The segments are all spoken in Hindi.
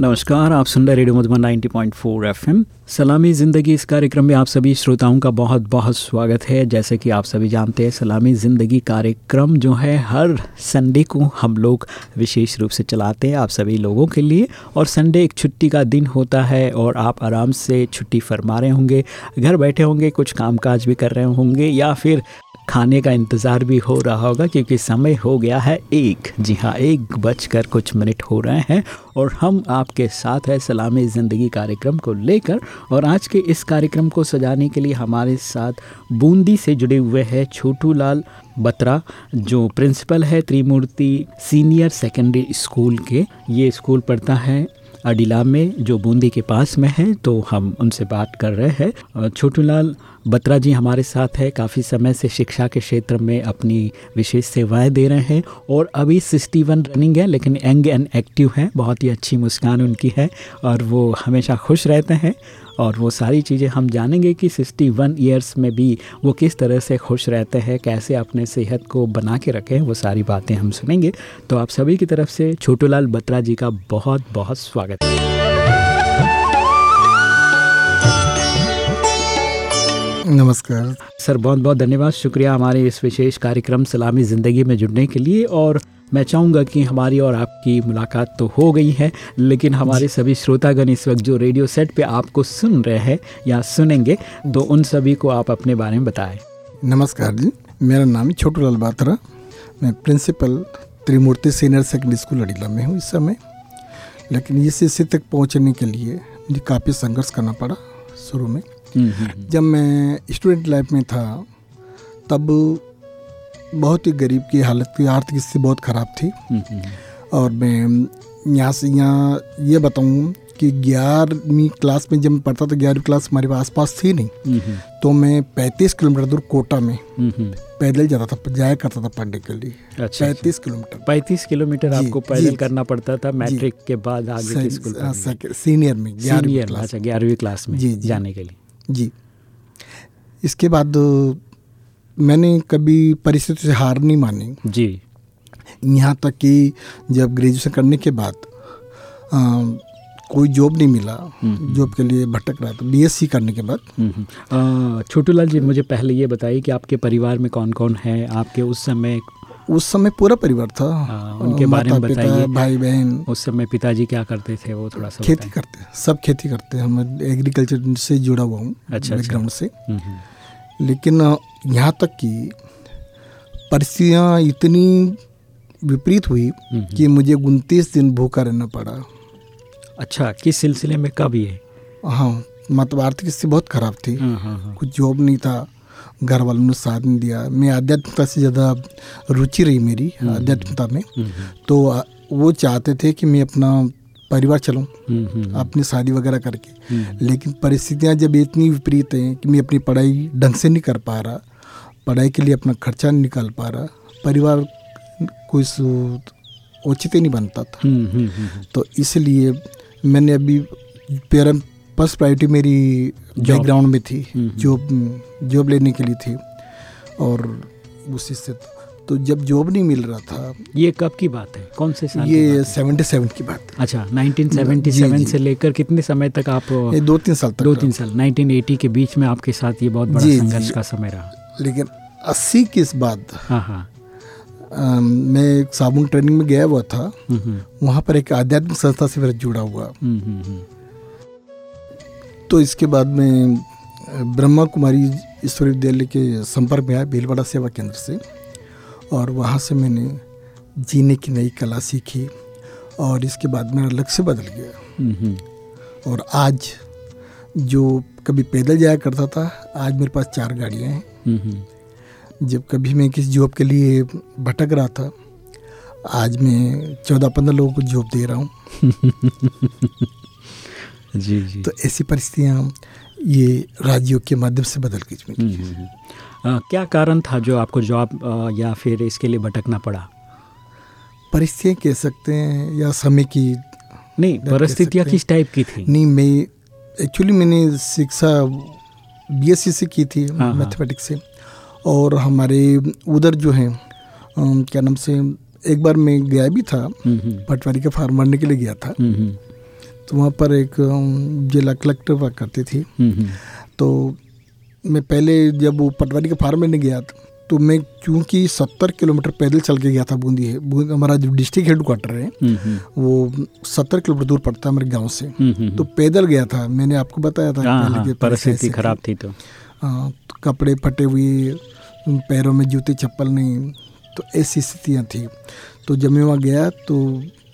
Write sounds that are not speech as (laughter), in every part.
नमस्कार, आप सुन रहे रेडियो मधुबन 90.4 एफएम। सलामी ज़िंदगी, इस कार्यक्रम में आप सभी श्रोताओं का बहुत बहुत स्वागत है। जैसे कि आप सभी जानते हैं, सलामी ज़िंदगी कार्यक्रम जो है, हर संडे को हम लोग विशेष रूप से चलाते हैं आप सभी लोगों के लिए। और संडे एक छुट्टी का दिन होता है और आप आराम से छुट्टी फरमा रहे होंगे, घर बैठे होंगे, कुछ कामकाज भी कर रहे होंगे या फिर खाने का इंतज़ार भी हो रहा होगा क्योंकि समय हो गया है एक। जी हाँ एक बजकर कुछ मिनट हो रहे हैं और हम आपके साथ है सलामी ज़िंदगी कार्यक्रम को लेकर और आज के इस कार्यक्रम को सजाने के लिए हमारे साथ बूंदी से जुड़े हुए हैं छोटू लाल बत्रा, जो प्रिंसिपल है त्रिमूर्ति सीनियर सेकेंडरी स्कूल के। ये स्कूल पढ़ता है अडिला में, जो बूंदी के पास में है तो हम उनसे बात कर रहे हैं। छोटू लाल बत्रा जी हमारे साथ है, काफ़ी समय से शिक्षा के क्षेत्र में अपनी विशेष सेवाएँ दे रहे हैं, और अभी सिक्सटी वन रनिंग है, लेकिन यंग एंड एक्टिव हैं, बहुत ही अच्छी मुस्कान उनकी है, और वो हमेशा खुश रहते हैं। और वो सारी चीज़ें हम जानेंगे कि सिक्सटी वन ईयर्स में भी वो किस तरह से खुश रहते हैं कैसे अपने सेहत को बना के रखें वो सारी बातें हम सुनेंगे। तो आप सभी की तरफ़ से छोटूलाल बत्रा जी का बहुत बहुत स्वागत। है नमस्कार। सर बहुत बहुत धन्यवाद। शुक्रिया हमारे इस विशेष कार्यक्रम सलामी ज़िंदगी में जुड़ने के लिए और मैं चाहूँगा कि हमारी और आपकी मुलाकात तो हो गई है लेकिन हमारे सभी श्रोतागण इस वक्त जो रेडियो सेट पे आपको सुन रहे हैं या सुनेंगे तो उन सभी को आप अपने बारे में बताएँ। नमस्कार जी मेरा नाम है छोटू लाल बात्रा। मैं principal Trimurti senior secondary school Adila में हूँ इस समय लेकिन इस स्थिति तक पहुँचने के लिए मुझे काफ़ी संघर्ष करना पड़ा शुरू में। जब मैं स्टूडेंट लाइफ में था तब बहुत ही गरीब की हालत की आर्थिक स्थिति बहुत ख़राब थी। और मैं यहाँ से यहाँ ये बताऊँ कि ग्यारहवीं क्लास में जब मैं पढ़ता था ग्यारहवीं क्लास हमारे आस पास थी नहीं तो मैं पैंतीस किलोमीटर दूर कोटा में पैदल जाता था जाया करता था पढ़ने के लिए। अच्छा, पैंतीस अच्छा। किलोमीटर। पैंतीस किलोमीटर आपको पैदल करना पड़ता था मैट्रिक के बाद आगे स्कूल सीनियर में ग्यारहवीं अच्छा ग्यारहवीं क्लास में जी। जाने के लिए। जी। इसके बाद मैंने कभी परिस्थिति से हार नहीं मानी। जी। यहाँ तक कि जब ग्रेजुएशन करने के बाद आ, कोई जॉब नहीं मिला हम्म, हम्म। जॉब के लिए भटक रहा था बीएससी करने के बाद। हम्म, छोटू लाल जी मुझे पहले ये बताइए कि आपके परिवार में कौन कौन है? आपके उस समय उस समय पूरा परिवार था। आ, हाँ, उनके बारे में बताइए। भाई बहन उस समय पिताजी क्या करते थे वो थोड़ा सा खेती करते सब खेती करते हैं मैं एग्रीकल्चर से जुड़ा हुआ हूँ अच्छा बैकग्राउंड अच्छा। से। हम्म, हम्म। लेकिन यहाँ तक कि परिस्थितियाँ इतनी विपरीत हुई हम्म, कि मुझे उनतीस दिन भूखा रहना पड़ा। अच्छा किस सिलसिले में कब ये? हाँ मतलब आर्थिक स्थिति बहुत खराब थी। हाँ, हाँ, हाँ। कुछ जॉब नहीं था घर वालों ने साथ नहीं दिया। मैं आध्यात्मिकता से ज़्यादा रुचि रही मेरी हम्म, आध्यात्मिकता में। हम्म, हम्म। तो वो चाहते थे कि मैं अपना परिवार चलूँ अपनी शादी वगैरह करके। लेकिन परिस्थितियाँ जब इतनी विपरीत हैं कि मैं अपनी पढ़ाई ढंग से नहीं कर पा रहा पढ़ाई के लिए अपना खर्चा नहीं निकाल पा रहा परिवार कोई उचित ही नहीं बनता था। तो इसलिए मैंने अभी पेरेंट फ़र्स्ट प्रायोरिटी मेरी बैकग्राउंड में थी जॉब जॉब लेने के लिए थी और उसी से तो जब जॉब नहीं मिल रहा था ये कब की बात है? कौन से साल ये सेवेंटी सेवन की बात है। अच्छा 1977 से लेकर कितने समय तक आप ये दो तीन साल तक दो तीन साल 1980 के बीच में आपके साथ ये बहुत बड़ा संघर्ष का समय रहा। लेकिन अस्सी के इस बाद हाँ हाँ। मैं एक साबुन ट्रेनिंग में गया हुआ था। वहाँ पर एक आध्यात्मिक संस्था से मेरा जुड़ा हुआ। तो इसके बाद में ब्रह्मा कुमारी ईश्वर विद्यालय के संपर्क में आया भीलवाड़ा सेवा केंद्र से। और वहाँ से मैंने जीने की नई कला सीखी और इसके बाद मेरा लक्ष्य बदल गया। और आज जो कभी पैदल जाया करता था आज मेरे पास चार गाड़ियाँ हैं। जब कभी मैं किसी जॉब के लिए भटक रहा था आज मैं चौदह पंद्रह लोगों को जॉब दे रहा हूँ। (laughs) जी जी। तो ऐसी परिस्थितियाँ ये राज्यों के माध्यम से बदल गई। हम्म। क्या कारण था जो आपको जॉब या फिर इसके लिए भटकना पड़ा? परिस्थितियाँ कह सकते हैं या समय की नहीं परिस्थितियाँ किस टाइप की थी? नहीं मैं एक्चुअली मैंने शिक्षा बीएससी से की थी हाँ, हाँ। मैथमेटिक्स से। और हमारे उधर जो है क्या नाम से एक बार मैं गया भी था हम्म, हम्म, पटवारी का फार्म भरने के लिए गया था। हम्म, तो वहाँ पर एक जिला कलेक्टर वर्क करती थी। तो मैं पहले जब वो पटवारी के फार्म में गया था तो मैं क्योंकि सत्तर किलोमीटर पैदल चल के गया था बूंदी है बूंदी हमारा जो डिस्ट्रिक्ट हेड क्वार्टर है हम्म, हम्म, वो सत्तर किलोमीटर दूर पड़ता है हमारे गाँव से। हम्म, तो पैदल गया था मैंने आपको बताया था हाँ पहले हाँ परिस्थिति खराब थी तो। हाँ, तो कपड़े फटे हुए पैरों में जूते चप्पल नहीं तो ऐसी स्थितियाँ थी। तो जब मैं वहाँ गया तो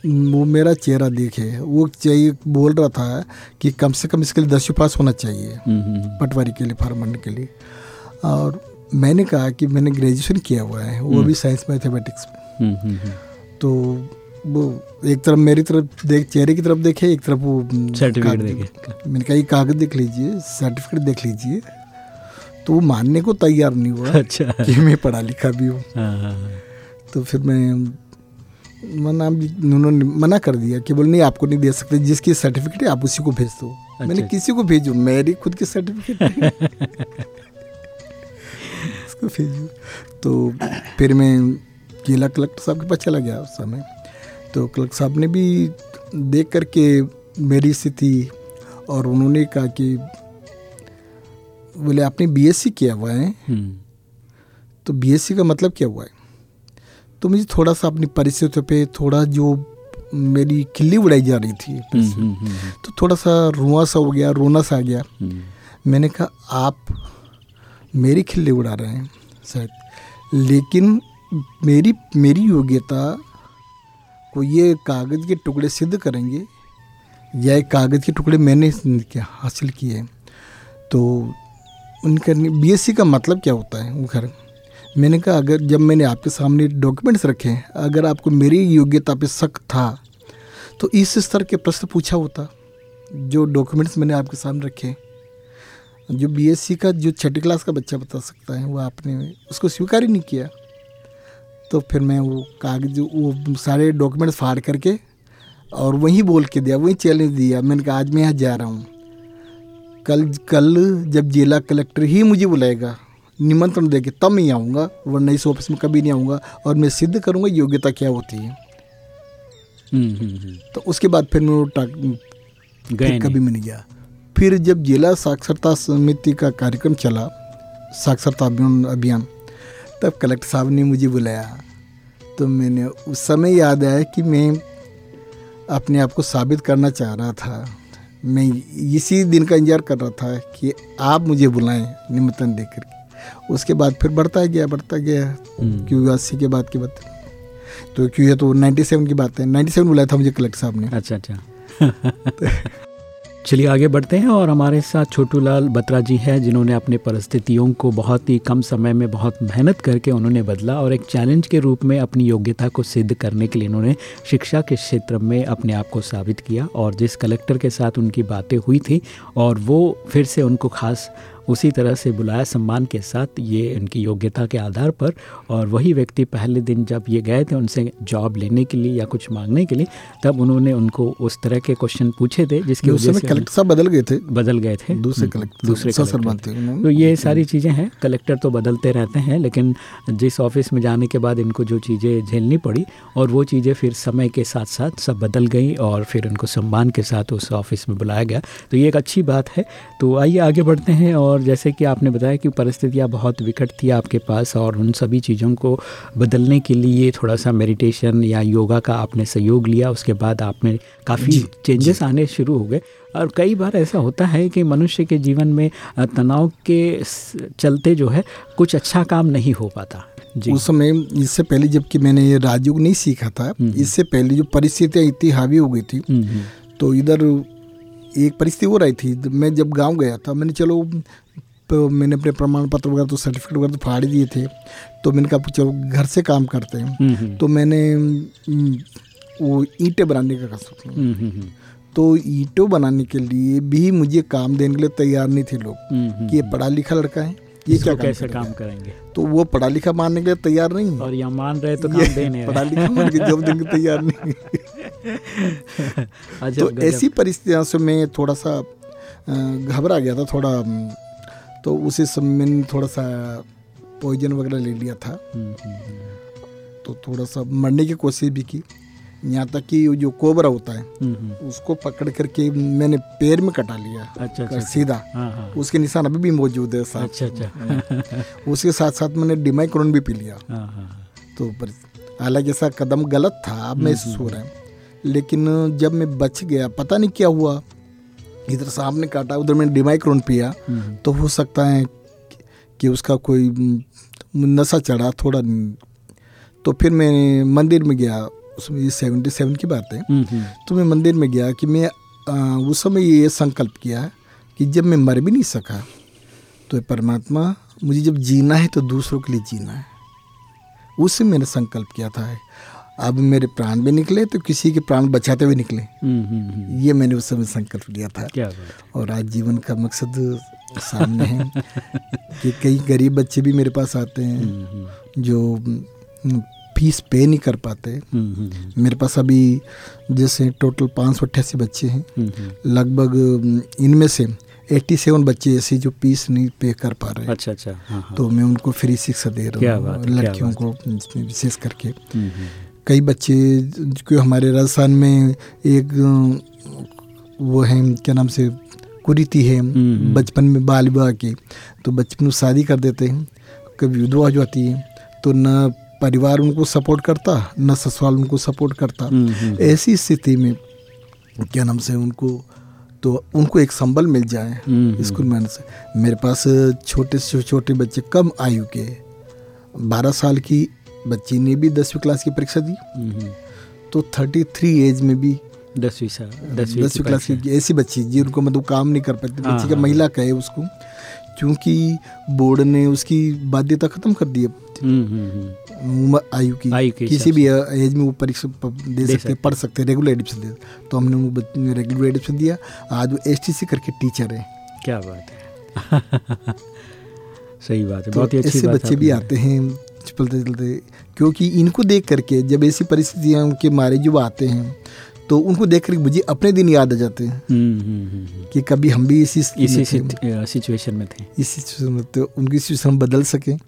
वो मेरा चेहरा देखे वो चाहिए बोल रहा था कि कम से कम इसके लिए दसवीं पास होना चाहिए हम्म, हम्म, पटवारी के लिए फार्म भरने के लिए। और मैंने कहा कि मैंने ग्रेजुएशन किया हुआ है वो भी साइंस मैथमेटिक्स में। हम्म, हम्म, हम्म, तो वो एक तरफ़ मेरी तरफ़ देख चेहरे की तरफ़ देखे एक तरफ़ वो सर्टिफिकेट देखे मैंने कहा ये कागज़ देख लीजिए सर्टिफिकेट देख लीजिए। तो वो मानने को तैयार नहीं हुआ (laughs) अच्छा। कि मैं पढ़ा लिखा भी हूँ। हाँ, हाँ, हाँ, तो फिर मैं मना उन्होंने मना कर दिया कि बोल नहीं आपको नहीं दे सकते जिसकी सर्टिफिकेट है आप उसी को भेज दो। अच्छा। मैंने। किसी को भेजू मेरी खुद की सर्टिफिकेट (laughs) उसको भेजू। तो फिर मैं जिला कलेक्टर साहब के पास चला गया उस समय। तो कलेक्टर साहब ने भी देख करके मेरी स्थिति और उन्होंने कहा कि बोले आपने बीएससी किया हुआ है? हम्म, तो बीएससी का मतलब क्या हुआ है? तो मुझे थोड़ा सा अपनी परिस्थितियों पे थोड़ा जो मेरी खिल्ली उड़ाई जा रही थी हम्म, हम्म, हम्म, तो थोड़ा सा रुआ सा हो गया रोना सा आ गया। मैंने कहा आप मेरी खिल्ली उड़ा रहे हैं शायद। लेकिन मेरी मेरी योग्यता को ये कागज़ के टुकड़े सिद्ध करेंगे या एक कागज़ के टुकड़े मैंने हासिल किए तो उनका बीएससी का मतलब क्या होता है वो घर मैंने कहा, अगर जब मैंने आपके सामने डॉक्यूमेंट्स रखे अगर आपको मेरी योग्यता पे शक था तो इस स्तर के प्रश्न पूछा होता, जो डॉक्यूमेंट्स मैंने आपके सामने रखे जो बीएससी का, जो छठी क्लास का बच्चा बता सकता है, वो आपने उसको स्वीकार ही नहीं किया। तो फिर मैं वो कागज़, वो सारे डॉक्यूमेंट्स फाड़ करके और वहीं बोल के दिया, वहीं चैलेंज दिया। मैंने कहा, आज मैं यहाँ जा रहा हूँ। कल कल जब जिला कलेक्टर ही मुझे बुलाएगा निमंत्रण देके तब मैं आऊँगा वरना इस ऑफ़िस में कभी नहीं आऊँगा और मैं सिद्ध करूँगा योग्यता क्या होती है। हम्म, हम्म, हम्म, तो उसके बाद फिर मैं गए कभी मैं नहीं गया। फिर जब जिला साक्षरता समिति का कार्यक्रम चला साक्षरता अभियान अभियान तब कलेक्टर साहब ने मुझे बुलाया। तो मैंने उस समय याद आया कि मैं अपने आप को साबित करना चाह रहा था। मैं इसी दिन का इंतज़ार कर रहा था कि आप मुझे बुलाएँ निमंत्रण दे करके उसके बाद फिर बढ़ता गया बढ़ता गया। हम्म, क्यों? अस्सी के बाद की बात तो क्यों ये तो 97 की बात है। 97 बुलाया था मुझे कलेक्टर साहब ने। अच्छा अच्छा। (laughs) चलिए आगे बढ़ते हैं और हमारे साथ छोटू लाल बत्रा जी हैं जिन्होंने अपने परिस्थितियों को बहुत ही कम समय में बहुत मेहनत करके उन्होंने बदला और एक चैलेंज के रूप में अपनी योग्यता को सिद्ध करने के लिए इन्होंने शिक्षा के क्षेत्र में अपने आप को साबित किया और जिस कलेक्टर के साथ उनकी बातें हुई थी और वो फिर से उनको खास उसी तरह से बुलाया सम्मान के साथ ये उनकी योग्यता के आधार पर और वही व्यक्ति पहले दिन जब ये गए थे उनसे जॉब लेने के लिए या कुछ मांगने के लिए तब उन्होंने उनको उस तरह के क्वेश्चन पूछे थे जिसकी उस समय कलेक्टर साहब बदल गए थे। बदल गए थे। दूसरे हम्म, कलेक्टर दूसरे कलेक्टर। तो ये सारी चीज़ें हैं कलेक्टर तो बदलते रहते हैं लेकिन जिस ऑफ़िस में जाने के बाद इनको जो चीज़ें झेलनी पड़ी और वो चीज़ें फिर समय के साथ साथ सब बदल गई और फिर उनको सम्मान के साथ उस ऑफ़िस में बुलाया गया। तो ये एक अच्छी बात है। तो आइए आगे बढ़ते हैं और जैसे कि आपने बताया कि परिस्थितियाँ बहुत विकट थी आपके पास और उन सभी चीज़ों को बदलने के लिए थोड़ा सा मेडिटेशन या योगा का आपने सहयोग लिया उसके बाद आप में काफ़ी चेंजेस आने शुरू हो गए। और कई बार ऐसा होता है कि मनुष्य के जीवन में तनाव के चलते जो है कुछ अच्छा काम नहीं हो पाता। जी। उस समय इससे पहले जबकि मैंने ये राजयोग नहीं सीखा था इससे पहले जो परिस्थितियाँ इतनी हावी हो गई थी हम्म, हम्म, तो इधर एक परिस्थिति हो रही थी मैं जब गाँव गया था मैंने चलो तो मैंने अपने प्रमाण पत्र वगैरह तो सर्टिफिकेट वगैरह तो फाड़ दिए थे तो मैंने कहा चलो घर से काम करते हैं। हम्म, हम्म, तो मैंने हम्म, वो ईंटें बनाने का कर सकता हम्म, तो ईंटों बनाने के लिए भी मुझे काम देने के लिए तैयार नहीं थे लोग कि ये पढ़ा लिखा लड़का है। ये क्या काम कैसे? काम करेंगे? तो वो पढ़ा लिखा मानने के लिए तैयार नहीं और यहाँ मान रहे तो काम देने पढ़ा लिखा मान के जब देंगे तैयार नहीं अच्छा तो ऐसी परिस्थितियों से मैं थोड़ा सा घबरा गया था थोड़ा तो उसी समय मैंने थोड़ा सा पॉइजन वगैरह ले लिया था। हम्म, हम्म, तो थोड़ा सा मरने की कोशिश भी की। यहाँ तक कि जो कोबरा होता है हम्म, हम्म, उसको पकड़ करके मैंने पैर में कटा लिया। अच्छा अच्छा सीधा। हाँ हाँ। उसके निशान अभी भी मौजूद है साथ अच्छा अच्छा। उसके साथ साथ मैंने डिमाइक्रोन भी पी लिया। हाँ हाँ तो पर हालाँकि ऐसा कदम गलत था अब महसूस हो रहा है। लेकिन जब मैं बच गया पता नहीं क्या हुआ। इधर सामने काटा उधर मैंने डिमाइक्रोन पिया। हम्म, तो हो सकता है कि उसका कोई नशा चढ़ा थोड़ा। तो फिर मैं मंदिर में गया। उसमें ये सेवेंटी सेवन की बात है। हम्म, हम्म, तो मैं मंदिर में गया कि मैं आ, उस समय ये संकल्प किया कि जब मैं मर भी नहीं सका तो परमात्मा मुझे जब जीना है तो दूसरों के लिए जीना है। उससे मैंने संकल्प किया था। अब मेरे प्राण भी निकले तो किसी के प्राण बचाते हुए निकले। हम्म, ये मैंने उस समय संकल्प लिया था। क्या और आज जीवन का मकसद सामने है कि कई गरीब बच्चे भी मेरे पास आते हैं जो फ़ीस पे नहीं कर पाते। हम्म, हम्म, मेरे पास अभी जैसे टोटल पाँच सौ अट्ठासी बच्चे हैं। हम्म, हम्म, लगभग इनमें से 87 बच्चे ऐसे जो फ़ीस नहीं पे कर पा रहे। हैं अच्छा अच्छा। हाँ हाँ। तो मैं उनको फ्री शिक्षा दे रहा हूँ लड़कियों को विशेष करके। हम्म, हम्म, कई बच्चे जो हमारे राजस्थान में एक वो है क्या नाम से कुरीति है हम्म। बचपन में बाल विवाह की। तो बचपन में शादी कर देते हैं कभी विधवा हो जाती है तो न परिवार उनको सपोर्ट करता न ससुराल उनको सपोर्ट करता। हम्म, हम्म, ऐसी स्थिति में क्या नाम से उनको तो उनको एक संबल मिल जाए हम्म, स्कूल में आने से। मेरे पास छोटे से छोटे बच्चे कम आयु के बारह साल की बच्ची ने भी दसवीं क्लास की परीक्षा दी। हम्म, हम्म, तो थर्टी थ्री एज में भी दसवीं साल दसवीं दसवीं क्लास की ऐसी बच्ची जिनको मतलब काम नहीं कर पाती हाँ, बच्ची का हाँ। महिला कहे उसको क्योंकि बोर्ड ने उसकी बाध्यता खत्म कर दी है हम्म, हम्म, हम्म, उम्र आयु की आयु किसी भी एज में वो परीक्षा दे सकते हैं पढ़ सकते हैं रेगुलर एडमिशन दे तो हमने वो बच्चे रेगुलर एडमिशन दिया। आज वो एस करके टीचर है। क्या बात है। (laughs) सही बात है तो बहुत ही अच्छी ऐसे बात बच्चे भी आते हैं चलते चलते। क्योंकि इनको देख करके जब ऐसी परिस्थितियाँ के मारे जो आते हैं तो उनको देख कर मुझे अपने दिन याद आ जाते हैं। कि कभी हम भी इसी इसी सिचुएशन में थे। इसी सिचुएशन में तो उनकी सिचुएशन बदल सकें।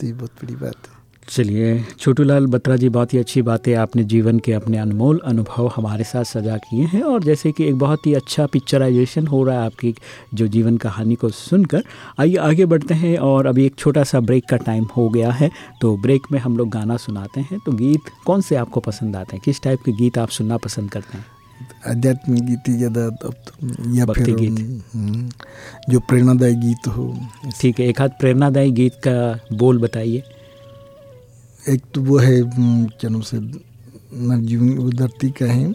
तो ये बहुत बड़ी बात है। चलिए, छोटूलाल बत्रा जी, बहुत ही अच्छी बातें आपने जीवन के अपने अनमोल अनुभव हमारे साथ सजा किए हैं और जैसे कि एक बहुत ही अच्छा पिक्चराइजेशन हो रहा है आपकी जो जीवन कहानी को सुनकर। आइए, आगे बढ़ते हैं और अभी एक छोटा सा ब्रेक का टाइम हो गया है तो ब्रेक में हम लोग गाना सुनाते हैं। तो गीत कौन से आपको पसंद आते हैं? किस टाइप के गीत आप सुनना पसंद करते हैं? आध्यात्मिक गीत ही ज़्यादा तो या फिर गीत। हम्म, जो प्रेरणादायी गीत हो। ठीक है एक हाथ प्रेरणादायी गीत का बोल बताइए। एक तो वो है हम्म, क्या नाम से नवजीवन वो धरती का है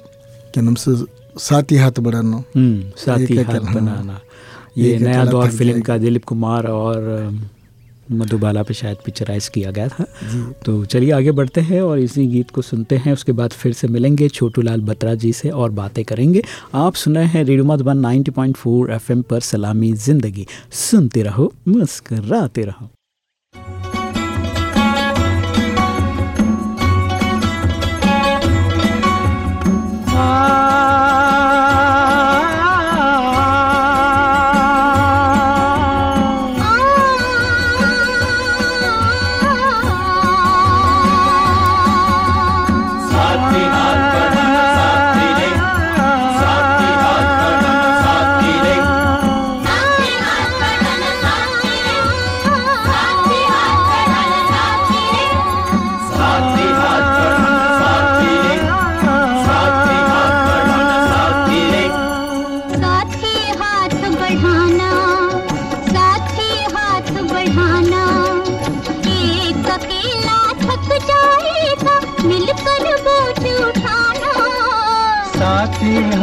क्या नाम से साथ ही हाथ बढ़ाना। हम्म साथी हाथ बनाना। ये नया दौर फ़िल्म का दिलीप कुमार और मधुबाला पे शायद पिक्चराइज किया गया था। तो चलिए आगे बढ़ते हैं और इसी गीत को सुनते हैं। उसके बाद फिर से मिलेंगे छोटू लाल बत्रा जी से और बातें करेंगे। आप सुने हैं रेडियो मधुबन 90.4 एफएम पर सलामी ज़िंदगी। सुनते रहो मुस्कराते रहो। साथी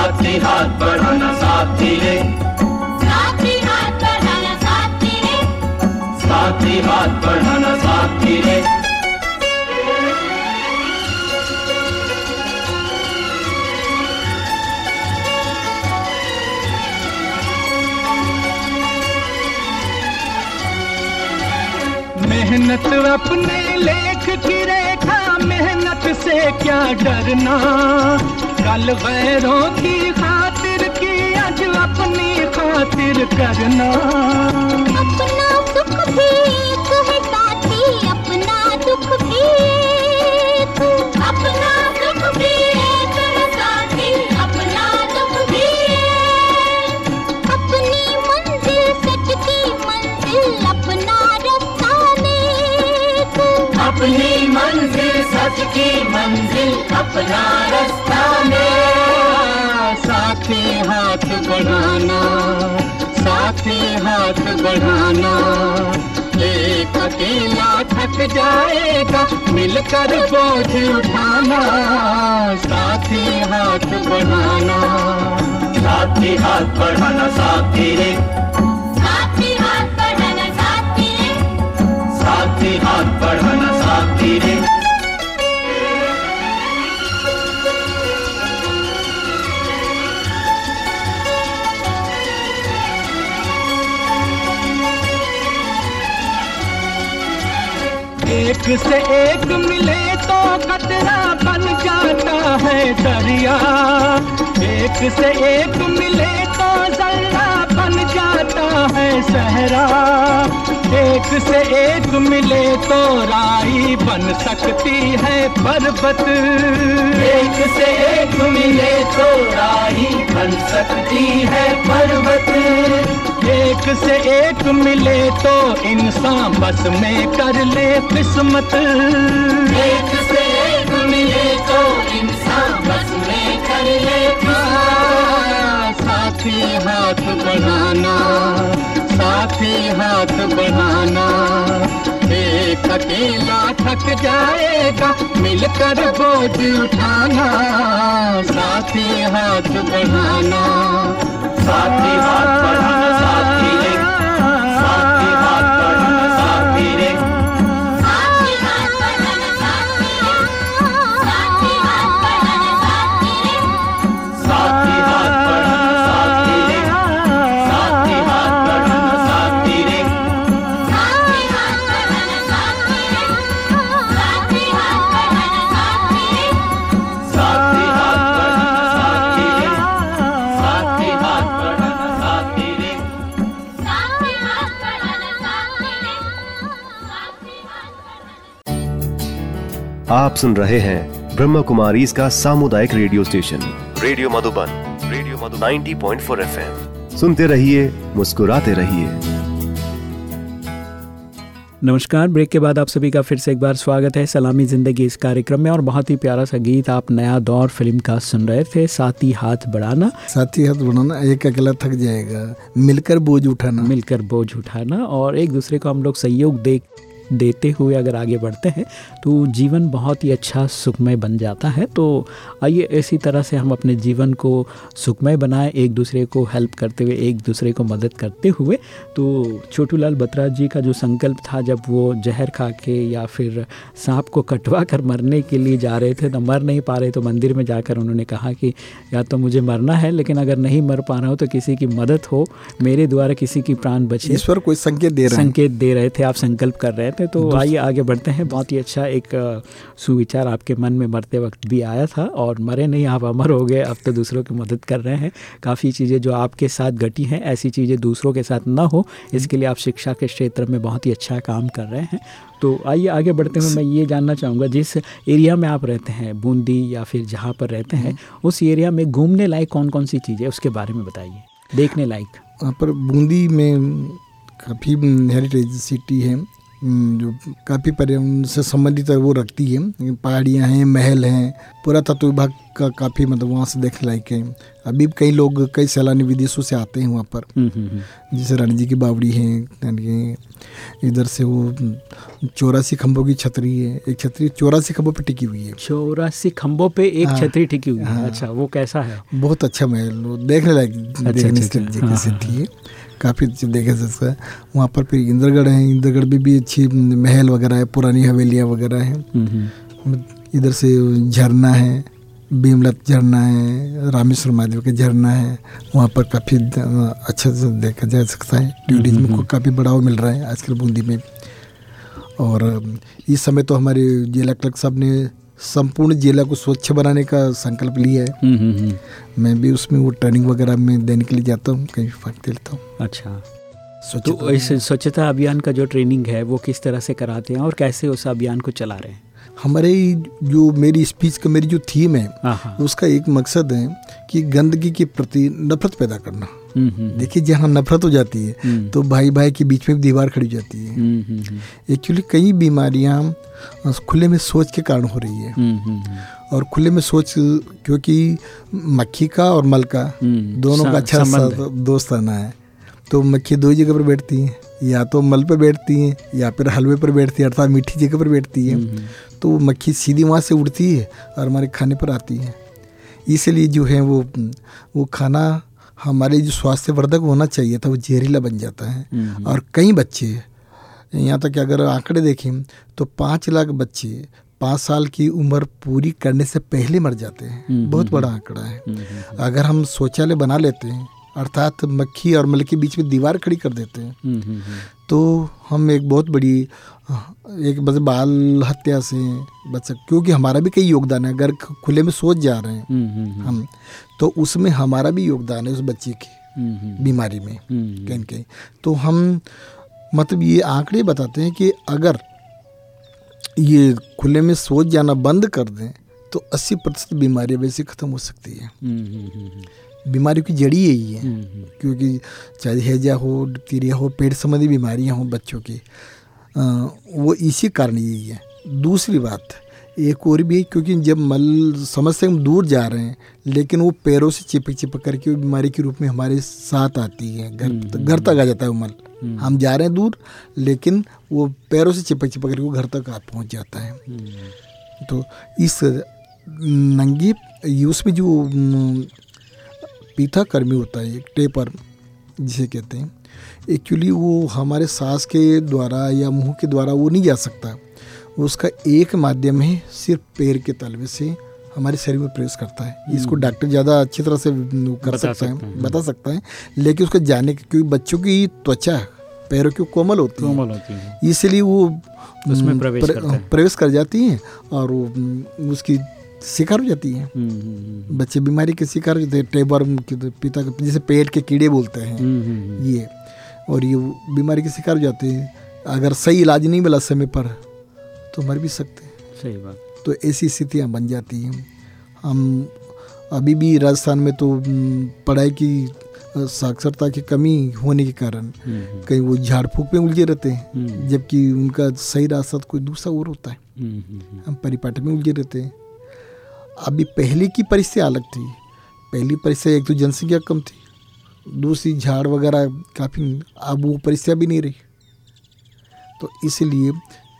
साथी हाथ बढ़ाना साथी रे। साथी हाथ बढ़ाना साथी रे। साथी हाथ बढ़ाना साथी रे। मेहनत अपने लेख की रेखा मेहनत से क्या डरना? कल गैरों की खातिर की आज अपनी खातिर करना। अपना सुख भी एक है साथी अपना दुख भी एक। अपना सुख भी एक है साथी अपना दुख भी एक। अपनी मंजिल सच की मंजिल अपना रास्ता नेक। अपनी मंजिल की मंजिल अपना रास्ता में साथी हाथ बढ़ाना साथी हाथ बढ़ाना। एक अकेला थक जाएगा मिलकर बोझ उठाना। साथी हाथ बढ़ाना। साथी हाथ बढ़ाना साथी हाथ बढ़ाना साथी रे एक से एक मिले तो कतरा बन जाता है दरिया। एक से एक मिले तो जल्ला बन जाता है सहरा। एक से एक मिले तो राई बन सकती है पर्वत। एक से एक मिले तो राई बन सकती है पर्वत। एक से एक मिले तो इंसान बस में कर ले किस्मत। एक से एक मिले तो इंसान बस में कर ले साथी हाथ बढ़ाना, साथी हाथ बढ़ाना। एक अकेला थक जाएगा, मिलकर बोझ उठाना। साथी हाथ बढ़ाना साथी हाथ बढ़ाना साथी रे आप सुन रहे हैं ब्रह्म कुमारी इसका सामुदायिक radio station. Radio Madhuban radio Madhuban. 90.4 FM. सुनते रहिए मुस्कुराते रहिए। नमस्कार ब्रेक के बाद आप सभी का फिर से एक बार स्वागत है सलामी ज़िंदगी इस कार्यक्रम में और बहुत ही प्यारा सा गीत आप नया दौर फ़िल्म का सुन रहे थे साथी हाथ बढ़ाना। साथी हाथ बढ़ाना एक अकेला थक जाएगा। मिलकर बोझ उठाना। मिलकर बोझ उठाना और एक दूसरे को हम लोग सहयोग दे देते हुए अगर आगे बढ़ते हैं तो जीवन बहुत ही अच्छा सुखमय बन जाता है। तो आइए इसी तरह से हम अपने जीवन को सुखमय बनाएँ एक दूसरे को हेल्प करते हुए एक दूसरे को मदद करते हुए। तो छोटू लाल बत्रा जी का जो संकल्प था जब वो जहर खा के या फिर सांप को कटवा कर मरने के लिए जा रहे थे तो मर नहीं पा रहे तो मंदिर में जाकर उन्होंने कहा कि या तो मुझे मरना है लेकिन अगर नहीं मर पा रहा हूँ तो किसी की मदद हो मेरे द्वारा किसी की प्राण बचे। ईश्वर कोई संकेत दे रहे संकेत दे रहे थे आप संकल्प कर रहे थे। तो आइए आगे बढ़ते हैं। बहुत ही अच्छा एक सुविचार आपके मन में मरते वक्त भी आया था और मरे नहीं आप अमर हो गए अब तो दूसरों की मदद कर रहे हैं। काफ़ी चीज़ें जो आपके साथ घटी हैं ऐसी चीज़ें दूसरों के साथ ना हो इसके लिए आप शिक्षा के क्षेत्र में बहुत ही अच्छा काम कर रहे हैं। तो आइए आगे बढ़ते हुए मैं ये जानना चाहूँगा जिस एरिया में आप रहते हैं बूंदी या फिर जहाँ पर रहते हैं उस एरिया में घूमने लायक कौन कौन सी चीज़ें उसके बारे में बताइए देखने लायक। वहाँ पर बूंदी में काफ़ी हेरिटेज सिटी है। हम्म, जो काफ़ी पर्यावरण से संबंधित है वो रखती है। पहाड़ियाँ हैं महल हैं पूरा तत्व विभाग का काफ़ी मतलब वहाँ से देखने लायक है। अभी भी कई लोग कई सैलानी विदेशों से आते हैं वहाँ पर। हम्म, हम्म, हम्म। जैसे रणजी की बावड़ी है इधर से वो चौरासी खम्भों की छतरी है। एक छतरी चौरासी खम्भों पर टिकी हुई है। चौरासी खम्भों पे एक हाँ, छतरी टिकी हुई है। हाँ। अच्छा वो कैसा है? बहुत अच्छा महल वो देखने लायक देखने अच्छा, से अच्छा। जगह हाँ, थी। है। काफ़ी अच्छी देखे जा सकता है वहाँ पर फिर इंद्रगढ़ है इंद्रगढ़ में भी अच्छी महल वगैरह है पुरानी हवेलियाँ वगैरह हैं। इधर से झरना है भीमलत झरना है रामेश्वर महादेव का झरना है वहाँ पर काफ़ी अच्छा से देखा जा सकता है। टूरिज़्म को काफ़ी बढ़ावा मिल रहा है आजकल बूंदी में। और इस समय तो हमारे जिला कलेक्टर साहब ने संपूर्ण जिला को स्वच्छ बनाने का संकल्प लिया है। हम्म, हम्म, हम्म। मैं भी उसमें वो ट्रेनिंग वगैरह में देने के लिए जाता हूँ कहीं भाग दे लेता हूँ। अच्छा। तो स्वच्छता इस स्वच्छता अभियान का जो ट्रेनिंग है वो किस तरह से कराते हैं और कैसे उस अभियान को चला रहे हैं? हमारे जो मेरी स्पीच का मेरी जो थीम है हाँ हाँ। उसका एक मकसद है कि गंदगी के प्रति नफरत पैदा करना। देखिए जहाँ नफरत हो जाती है हम्म। तो भाई भाई के बीच में भी दीवार खड़ी हो जाती है। एक्चुअली कई बीमारियाँ खुले में सोच के कारण हो रही है। और खुले में सोच क्योंकि मक्खी का और मल का हम्म, दोनों का अच्छा सा- दोस्ताना है। तो मक्खी दो ही जगह पर बैठती हैं या तो मल पर बैठती हैं या फिर हलवे पर बैठती है अर्थात मीठी जगह पर बैठती है। तो मक्खी सीधी वहाँ से उड़ती है और हमारे खाने पर आती है। इसलिए जो है वो वो खाना हमारे जो स्वास्थ्यवर्धक होना चाहिए था वो जहरीला बन जाता है। हम्म, और कई बच्चे यहाँ तक कि अगर आंकड़े देखें तो पाँच लाख बच्चे पाँच साल की उम्र पूरी करने से पहले मर जाते हैं। हम्म, बहुत बड़ा आंकड़ा है। हम्म, हम्म, अगर हम शौचालय बना लेते हैं अर्थात मक्खी और मल के बीच में दीवार खड़ी कर देते हैं। हम्म, हम्म, हम्म। तो हम एक बहुत बड़ी एक बस बाल हत्या से बच सक क्योंकि हमारा भी कई योगदान है अगर खुले में सोच जा रहे हैं हम तो उसमें हमारा भी योगदान है उस बच्चे की बीमारी में कहीं कहीं। तो हम मतलब ये आंकड़े बताते हैं कि अगर ये खुले में सोच जाना बंद कर दें तो 80 प्रतिशत बीमारी वैसे ख़त्म हो सकती है। बीमारियों की जड़ी यही है। हम्म, हम्म, क्योंकि चाहे हैजा हो डिप्थीरिया हो पेट संबंधी बीमारियाँ हों बच्चों की वो इसी कारण यही है। दूसरी बात एक और भी है क्योंकि जब मल समझ से हम दूर जा रहे हैं लेकिन वो पैरों से चिपक चिपक करके बीमारी के रूप में हमारे साथ आती है। घर घर तक आ जाता है वो मल। हम जा रहे हैं दूर लेकिन वो पैरों से चिपक चिपक करके वो घर तक आ पहुँच जाता है। हम्म, तो इस नंगी उसमें जो न, पीथा कर्मी होता है एक टेपर जिसे कहते हैं। एक्चुअली वो हमारे सांस के द्वारा या मुँह के द्वारा वो नहीं जा सकता। उसका एक माध्यम है सिर्फ़ पैर के तलवे से हमारे शरीर में प्रवेश करता है। इसको डॉक्टर ज़्यादा अच्छी तरह से कर सकता सकते है हैं। बता सकता है। लेकिन उसको जाने के क्योंकि बच्चों की त्वचा पैरों की कोमल होती है। कोमल होती है। इसलिए वो उसमें प्रवेश प्र- हैं। प्रवेश कर जाती हैं और वो उसकी शिकार हो जाती हैं। हम्म, हम्म, हम्म, बच्चे बीमारी के शिकार हो जाते हैं टेबर्म के तो पिता के जैसे पेट के कीड़े बोलते हैं। ये और ये बीमारी के शिकार हो जाते हैं। अगर सही इलाज नहीं मिला समय पर तो मर भी सकते हैं। सही बात। तो ऐसी स्थितियाँ बन जाती हैं। हम अभी भी राजस्थान में तो पढ़ाई की साक्षरता की कमी होने के कारण कहीं वो झाड़ फूक में उलझे रहते हैं। जबकि उनका सही रास्ता तो कोई दूसरा और होता है। हम परिपाटी में उलझे रहते हैं। अभी पहले की परिस्थिति अलग थी। पहली परिस्थिति एक तो जनसंख्या कम थी। दूसरी झाड़ वगैरह काफ़ी अब वो परिस्थितियाँ भी नहीं रही। तो इसलिए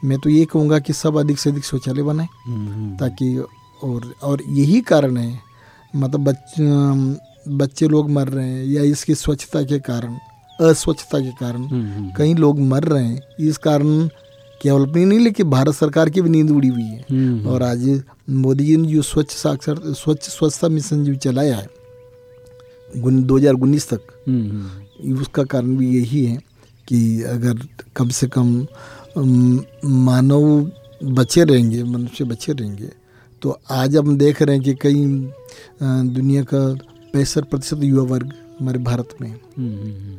मैं तो ये कहूँगा कि सब अधिक से अधिक शौचालय बनाए हम्म, ताकि और और यही कारण है मतलब बच्चे बच्चे लोग मर रहे हैं या इसकी स्वच्छता के कारण अस्वच्छता के कारण हम्म, कई लोग मर रहे हैं। इस कारण केवल अपनी नहीं लेकिन भारत सरकार की भी नींद उड़ी हुई है। हम्म, और आज मोदी जी ने जो स्वच्छ साक्षर स्वच्छ स्वच्छता मिशन जो चलाया है दो हज़ार उन्नीस तक हम्म, हम्म, उसका कारण भी यही है कि अगर कम से कम मानव बचे रहेंगे मनुष्य बचे रहेंगे तो आज हम देख रहे हैं कि कई दुनिया का पैंसठ प्रतिशत युवा वर्ग हमारे भारत में। हम्म, हम्म,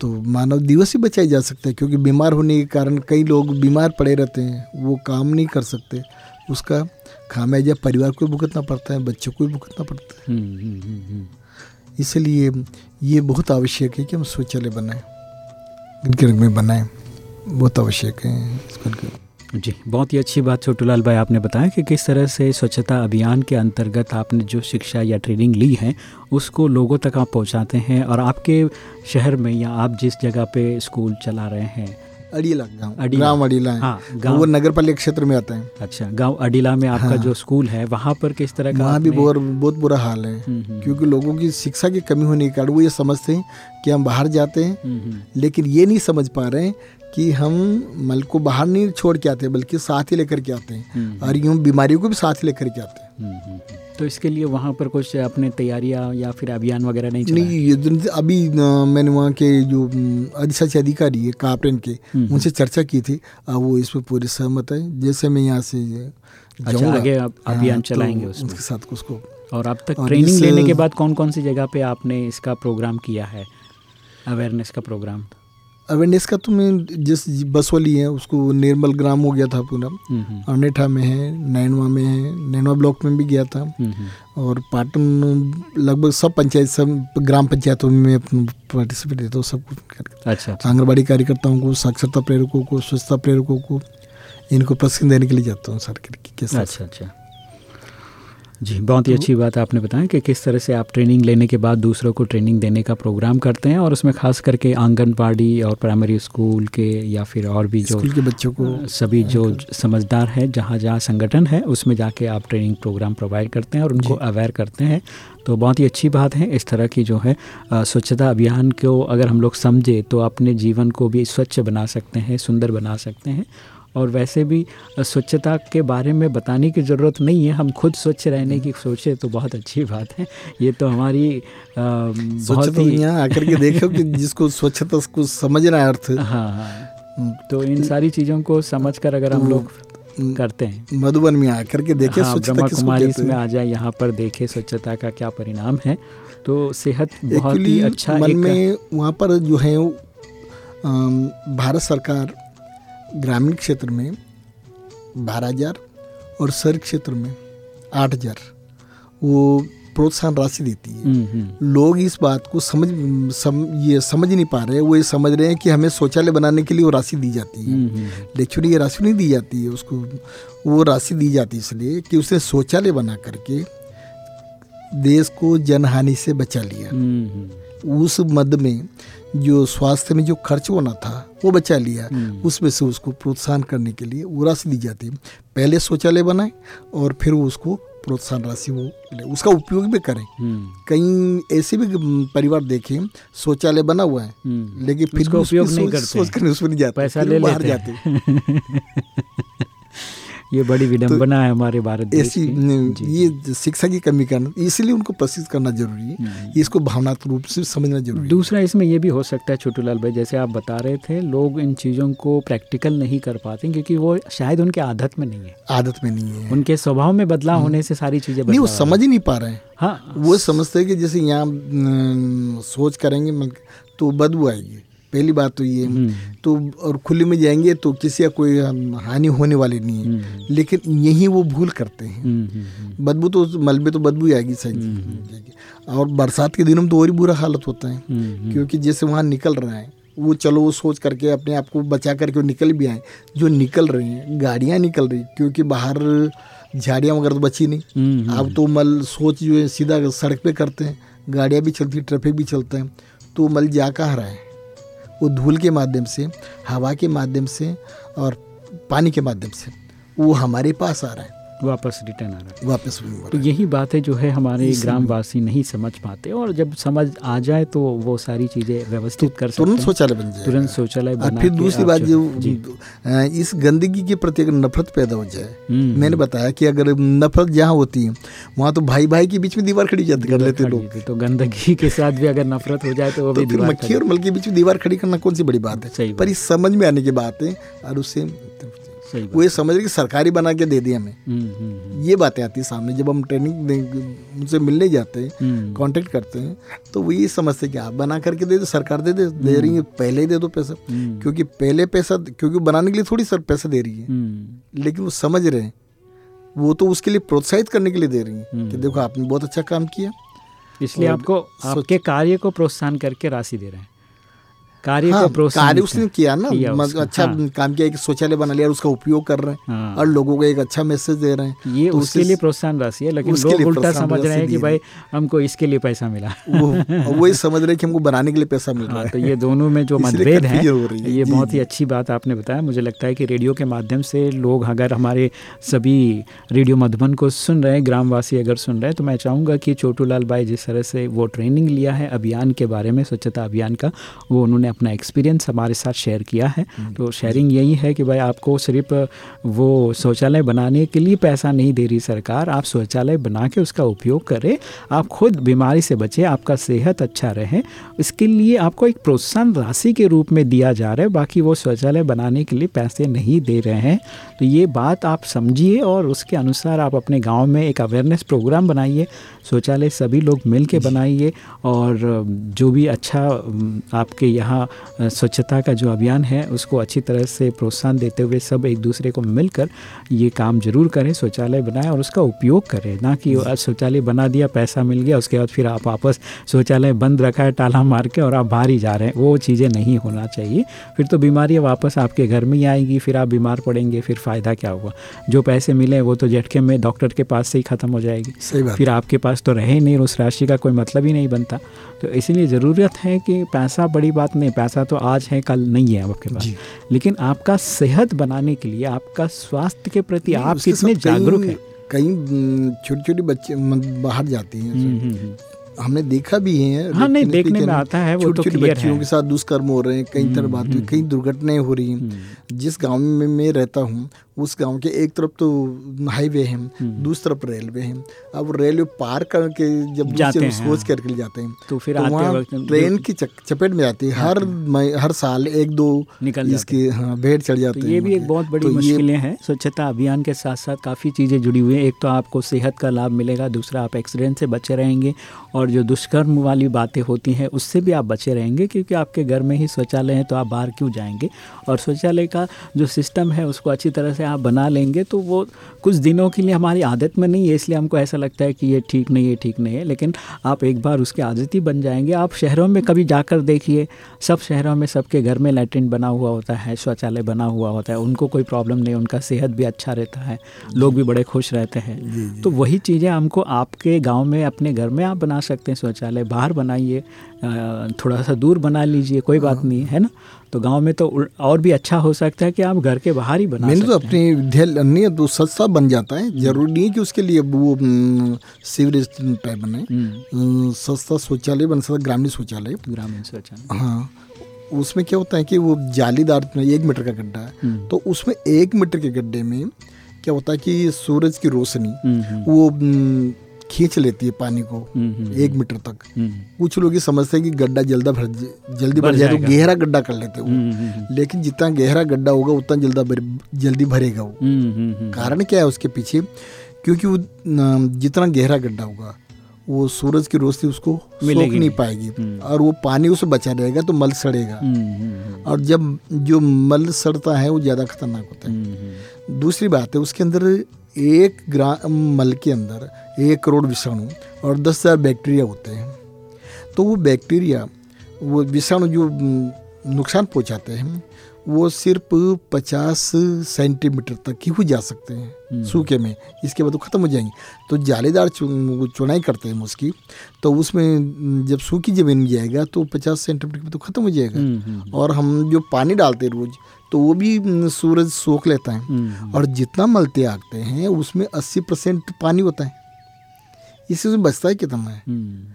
तो मानव दिवस ही बचाया जा सकता है क्योंकि बीमार होने के कारण कई लोग बीमार पड़े रहते हैं वो काम नहीं कर सकते उसका खामियाजा परिवार को भी भुगतना पड़ता है बच्चों को भी भुगतना पड़ता है हम्म, हम्म, हम्म। इसलिए ये बहुत आवश्यक है कि हम शौचालय बनाएँ घर में बनाएँ बहुत आवश्यक है इसको। जी बहुत ही अच्छी बात छोटूलाल भाई आपने बताया कि किस तरह से स्वच्छता अभियान के अंतर्गत आपने जो शिक्षा या ट्रेनिंग ली है उसको लोगों तक आप पहुंचाते हैं और आपके शहर में या आप जिस जगह पे स्कूल चला रहे हैं? अड़ीला गाँव। अड़ीला। अड़ीला है। हाँ, वो नगर पालिका क्षेत्र में आता है। अच्छा गाँव अडीला में आपका हाँ। जो स्कूल है वहाँ पर किस तरह का वहाँ भी बहुत बहुत बुरा हाल है। हम्म, हम्म, क्योंकि लोगों की शिक्षा की कमी होने के कारण वो ये समझते हैं कि हम बाहर जाते हैं हम्म, लेकिन ये नहीं समझ पा रहे हैं कि हम मल को बाहर नहीं छोड़ के आते बल्कि साथ ही लेकर के आते हैं। हम्म, और यूँ बीमारियों को भी साथ ही लेकर के आते हैं। हम्म, हम्म, हम्म। तो इसके लिए वहाँ पर कुछ अपने तैयारियाँ या फिर अभियान वगैरह नहीं चला नहीं ये दिन- अभी मैंने वहाँ के जो अधिशासी अधिकारी है कापरेन के हम्म। उनसे चर्चा की थी। और वो इस पर पूरी सहमत है। जैसे मैं यहाँ से अच्छा, जाऊँगा, आगे हाँ, अभियान तो चलाएँगे उसमें। उसके साथ उसको और अब तक ट्रेनिंग लेने के बाद कौन कौन सी जगह पे आपने इसका प्रोग्राम किया है? अवेयरनेस का प्रोग्राम। अवेयरनेस का तो मैं जिस बसोली है उसको निर्मल ग्राम हो गया था पूरा। अनेठा में है नैनवा में है नैनवा ब्लॉक में भी गया था। और पाटन लगभग सब पंचायत सब ग्राम पंचायतों में पार्टिसिपेट देता हूँ सब कुछ अच्छा अच्छा। आंगनबाड़ी कार्यकर्ताओं को साक्षरता प्रेरकों को स्वच्छता प्रेरकों को इनको प्रशिक्षण देने के लिए जाता हूँ सर के के साथ। अच्छा अच्छा। जी बहुत ही अच्छी बात आपने बताया कि किस तरह से आप ट्रेनिंग लेने के बाद दूसरों को ट्रेनिंग देने का प्रोग्राम करते हैं और उसमें खास करके आंगनबाड़ी और प्राइमरी स्कूल के या फिर और भी जो स्कूल के बच्चों को सभी जो समझदार है जहाँ जहाँ संगठन है उसमें जाके आप ट्रेनिंग प्रोग्राम प्रोवाइड करते हैं और उनको अवेयर करते हैं। तो बहुत ही अच्छी बात है इस तरह की जो है स्वच्छता अभियान को अगर हम लोग समझे तो अपने जीवन को भी स्वच्छ बना सकते हैं सुंदर बना सकते हैं और वैसे भी स्वच्छता के बारे में बताने की ज़रूरत नहीं है। हम खुद स्वच्छ रहने की सोचे तो बहुत अच्छी बात है। ये तो हमारी बहुत ही यहाँ आकर के देखो कि (laughs) जिसको स्वच्छता को समझना है अर्थ। हाँ हाँ। तो इन सारी चीज़ों को समझ कर अगर हम तो, लोग करते हैं। मधुबन में आकर के देखे हाँ, ब्रह्मा कुमारी कहते में हैं। आ जाए यहाँ पर देखे स्वच्छता का क्या परिणाम है। तो सेहत बहुत ही अच्छा मन में वहाँ पर जो है भारत सरकार ग्रामीण क्षेत्र में बारह हज़ार और शहरी क्षेत्र में आठ हज़ार वो प्रोत्साहन राशि देती है। हम्म, हम्म, लोग इस बात को समझ सम, ये समझ नहीं पा रहे वो ये समझ रहे हैं कि हमें शौचालय बनाने के लिए वो राशि दी जाती है। हम्म, लेकिन ये राशि नहीं दी जाती है उसको वो राशि दी जाती है इसलिए कि उसने शौचालय बना करके देश को जनहानि से बचा लिया। उस मद में जो स्वास्थ्य में जो खर्च होना था वो बचा लिया हम्म। उसमें से उसको प्रोत्साहन करने के लिए वो राशि दी जाती है पहले शौचालय बनाए और फिर वो उसको प्रोत्साहन राशि वो ले उसका उपयोग भी करें हम्म, कई ऐसे भी परिवार देखें शौचालय बना हुआ है हम्म। लेकिन फिर उसका उपयोग नहीं करते सोच कर उसमें नहीं जाते पैसा ले बाहर जाते। (laughs) ये बड़ी विडंबना है हमारे भारत ऐसी ये शिक्षा की कमी कारण इसलिए उनको प्रशिक्षित करना ज़रूरी है। हम्म। इसको भावनात्मक रूप से समझना ज़रूरी है। दूसरा इसमें ये भी हो सकता है छोटू लाल भाई जैसे आप बता रहे थे लोग इन चीज़ों को प्रैक्टिकल नहीं कर पाते क्योंकि वो शायद उनके आदत में नहीं है। आदत में नहीं है। उनके स्वभाव में बदलाव होने से सारी चीज़ें नहीं वो समझ ही नहीं पा रहे हैं। हाँ। वो समझते हैं कि जैसे यहाँ सोच करेंगे तो बदबू आएगी। पहली बात तो ये हम्म, तो और खुले में जाएँगे तो किसी का कोई हानि होने वाली नहीं है। हम्म, लेकिन यही वो भूल करते हैं। हम्म, बदबू तो मलबे तो बदबू आएगी सही और बरसात के दिनों में तो और ही बुरा हालत होता है। क्योंकि जैसे वहाँ निकल रहा है वो चलो वो सोच करके अपने आप को बचा करके वो निकल भी आए। जो निकल रहे हैं गाड़ियाँ निकल रही क्योंकि बाहर झाड़ियाँ वगैरह तो बची नहीं। अब तो मल सोच जो है सीधा सड़क पे करते हैं। गाड़ियाँ भी चलती ट्रैफ़िक भी चलता है। तो मल जा कहाँ रहा है? वो धूल के माध्यम से, हवा के माध्यम से और पानी के माध्यम से, वो हमारे पास आ रहा है। वापस रिटर्न आ रहा है। वापस तो यही बात है जो है हमारे ग्रामवासी नहीं समझ पाते और जब समझ आ जाए तो वो सारी चीज़ें व्यवस्थित कर सकते तुरंत शौचालय बन जाए तुरंत शौचालय बना फिर दूसरी बात जो इस गंदगी के प्रति अगर नफरत पैदा हो जाए हम्म, मैंने बताया कि अगर नफरत जहाँ होती है वहाँ तो भाई भाई के बीच में दीवार खड़ी जाती कर लेते लोग। तो गंदगी के साथ भी अगर नफरत हो जाए तो वो तो भी मक्खी और मल के बीच में दीवार खड़ी करना कौन सी बड़ी बात है? पर ये समझ में आने की बात है और उससे वो ये समझ रहे कि सरकारी बना के दे दिया हमें। हम्म, हम्म, हम्म, ये बातें आती है सामने जब हम ट्रेनिंग उनसे मिलने जाते हैं कांटेक्ट करते हैं तो वो ये समझते कि आप बना करके दे दो सरकार दे दे दे रही है पहले ही दे दो पैसा। क्योंकि पहले पैसा क्योंकि बनाने के लिए थोड़ी सर पैसा दे रही है। लेकिन वो समझ रहे हैं वो तो उसके लिए प्रोत्साहित करने के लिए दे रही है। कि देखो आपने बहुत अच्छा काम किया। इसलिए आपको आपके कार्य को प्रोत्साहन करके राशि दे रहे हैं। कार्य हाँ, को प्रोत्साहन कार्य उसने किया ना किया मत- उसका, अच्छा हाँ। काम किया एक शौचालय बना लिया और उसका उपयोग कर रहे हैं हाँ। और लोगों को एक अच्छा मैसेज दे रे हैं ये तो उसके लिए प्रोत्साहन राशि है लेकिन लोग उल्टा समझ रहे हैं कि भाई हमको इसके लिए पैसा मिला वो वही समझ रहे हैं कि हमको बनाने के लिए पैसा मिल रहा हाँ तो ये दोनों में जो (laughs) मतभेद है रही। ये बहुत ही अच्छी बात आपने बताया मुझे लगता है कि रेडियो के माध्यम से लोग अगर हमारे सभी रेडियो मधुबन को सुन रहे हैं ग्रामवासी अगर सुन रहे हैं तो मैं चाहूँगा कि छोटू लाल भाई जिस तरह से वो ट्रेनिंग लिया है अभियान के बारे में स्वच्छता अभियान का वो उन्होंने अपना एक्सपीरियंस हमारे साथ शेयर किया है। तो शेयरिंग यही है कि भाई आपको सिर्फ़ वो शौचालय बनाने के लिए पैसा नहीं दे रही सरकार आप शौचालय बना के उसका उपयोग करें। आप खुद बीमारी से बचें आपका सेहत अच्छा रहे। इसके लिए आपको एक प्रोत्साहन राशि के रूप में दिया जा रहा है बाकी वो शौचालय बनाने के लिए पैसे नहीं दे रहे हैं। तो ये बात आप समझिए और उसके अनुसार आप अपने गाँव में एक अवेयरनेस प्रोग्राम बनाइए। शौचालय सभी लोग मिल के बनाइए और जो भी अच्छा आपके यहाँ स्वच्छता का जो अभियान है उसको अच्छी तरह से प्रोत्साहन देते हुए सब एक दूसरे को मिलकर ये काम ज़रूर करें शौचालय बनाएँ और उसका उपयोग करें। ना कि शौचालय बना दिया पैसा मिल गया उसके बाद फिर आप वापस शौचालय बंद रखा है ताला मार के और आप बाहर ही जा रहे हैं। वो चीज़ें नहीं होना चाहिए। फिर तो बीमारियाँ वापस आपके घर में ही आएँगी फिर आप बीमार पड़ेंगे फिर फ़ायदा क्या हुआ जो पैसे मिले वो तो झटके में डॉक्टर के पास से ही ख़त्म हो जाएगी। फिर आपके पास तो रहे नहीं उस राशि का कोई मतलब ही नहीं बनता। तो इसीलिए ज़रूरत है कि पैसा बड़ी बात नहीं पैसा तो आज है कल नहीं है आपके पास। लेकिन आपका सेहत बनाने के लिए आपका स्वास्थ्य के प्रति आप कितने जागरूक हैं? कई छोटी छोटी बच्चे बाहर जाते हैं हम्म, हम्म, हम्म। हमने देखा भी है हाँ, नहीं, देखने में आता है, वो छोटी तो छोटी बच्चियों के साथ दुष्कर्म हो रहे हैं कई तरह बात कई दुर्घटनाएँ हो रही हैं। जिस गाँव में मैं रहता हूँ उस गाँव के एक तरफ़ तो हाईवे है दूसरी तरफ़ रेलवे है। अब रेलवे पार करके जब जाते हैं, सोच हाँ। करके जाते हैं तो फिर तो आते वहाँ ट्रेन की चपेट में जाती है हर मई- हर साल एक दो निकल इसके हाँ। भेड़ चढ़ जाते तो हैं ये भी एक बहुत बड़ी तो मुश्किलें हैं। स्वच्छता अभियान के साथ साथ काफ़ी चीज़ें जुड़ी हुई हैं। एक तो आपको सेहत का लाभ मिलेगा दूसरा आप एक्सीडेंट से बचे रहेंगे और जो दुष्कर्म वाली बातें होती हैं उससे भी आप बचे रहेंगे क्योंकि आपके घर में ही शौचालय है तो आप बाहर क्यों जाएँगे? और शौचालय का जो सिस्टम है उसको अच्छी तरह से आप बना लेंगे तो वो कुछ दिनों के लिए हमारी आदत में नहीं है इसलिए हमको ऐसा लगता है कि ये ठीक नहीं है ठीक नहीं है। लेकिन आप एक बार उसके आदत ही बन जाएँगे। आप शहरों में कभी जाकर देखिए सब शहरों में सबके घर में लैट्रिन बना हुआ होता है शौचालय बना हुआ होता है उनको कोई प्रॉब्लम नहीं उनका सेहत भी अच्छा रहता है लोग भी बड़े खुश रहते हैं। तो वही चीज़ें हमको आपके गाँव में अपने घर में आप बना सकते हैं शौचालय बाहर बनाइए थोड़ा सा दूर बना लीजिए कोई बात नहीं है ना? तो गाँव में तो और भी अच्छा हो सकता है कि आप घर के बाहर ही बना मैंने तो अपने विद्यालय तो सस्ता बन जाता है। ज़रूरी नहीं है कि उसके लिए वो हम्म, सीवरेज टाइप बने। हम्म, सस्ता शौचालय बन सकता ग्रामीण शौचालय। ग्रामीण शौचालय। हाँ उसमें क्या होता है कि वो जालीदार में एक मीटर का गड्ढा है। तो उसमें एक मीटर के गड्ढे में क्या होता है कि सूरज की रोशनी हम्म, हम्म, वो हम्म, खींच लेती है पानी को हम्म, हम्म, एक मीटर तक। हम्म, कुछ लोग ये समझते हैं कि गड्ढा जल्दा भर जल्दी भर जाए तो गहरा गड्ढा कर लेते हैं हम्म, हम्म, लेकिन जितना गहरा गड्ढा होगा उतना जल्दा जल्दी भरेगा वो। हम्म, हम्म, हम्म, कारण क्या है उसके पीछे? क्योंकि वो जितना गहरा गड्ढा होगा वो सूरज की रोशनी उसको सोख नहीं। पाएगी। हम्म। और वो पानी उसे बचा रहेगा तो मल सड़ेगा। हम्म, हम्म, और जब जो मल सड़ता है वो ज़्यादा खतरनाक होता है। हम्म, हम्म, दूसरी बात है उसके अंदर एक ग्राम मल के अंदर एक करोड़ विषाणु और दस हज़ार बैक्टीरिया होते हैं। तो वो बैक्टीरिया वो विषाणु जो हम्म, नुकसान पहुंचाते हैं वो सिर्फ़ पचास सेंटीमीटर तक ही हो जा सकते हैं सूखे में। इसके बाद वो ख़त्म हो जाएँगे। तो जालीदार चुनाई करते हैं उसकी। तो उसमें हम्म, जब सूखी ज़मीन में जाएगा तो पचास सेंटीमीटर में तो ख़त्म हो जाएगा। हम्म, हम्म, और हम जो पानी डालते हैं रोज तो वो भी हम्म, सूरज सोख लेता है। हम्म, और जितना मल त्यागते हैं उसमें अस्सी परसेंट पानी होता है। इससे उसमें बचता है कितना है? हम्म,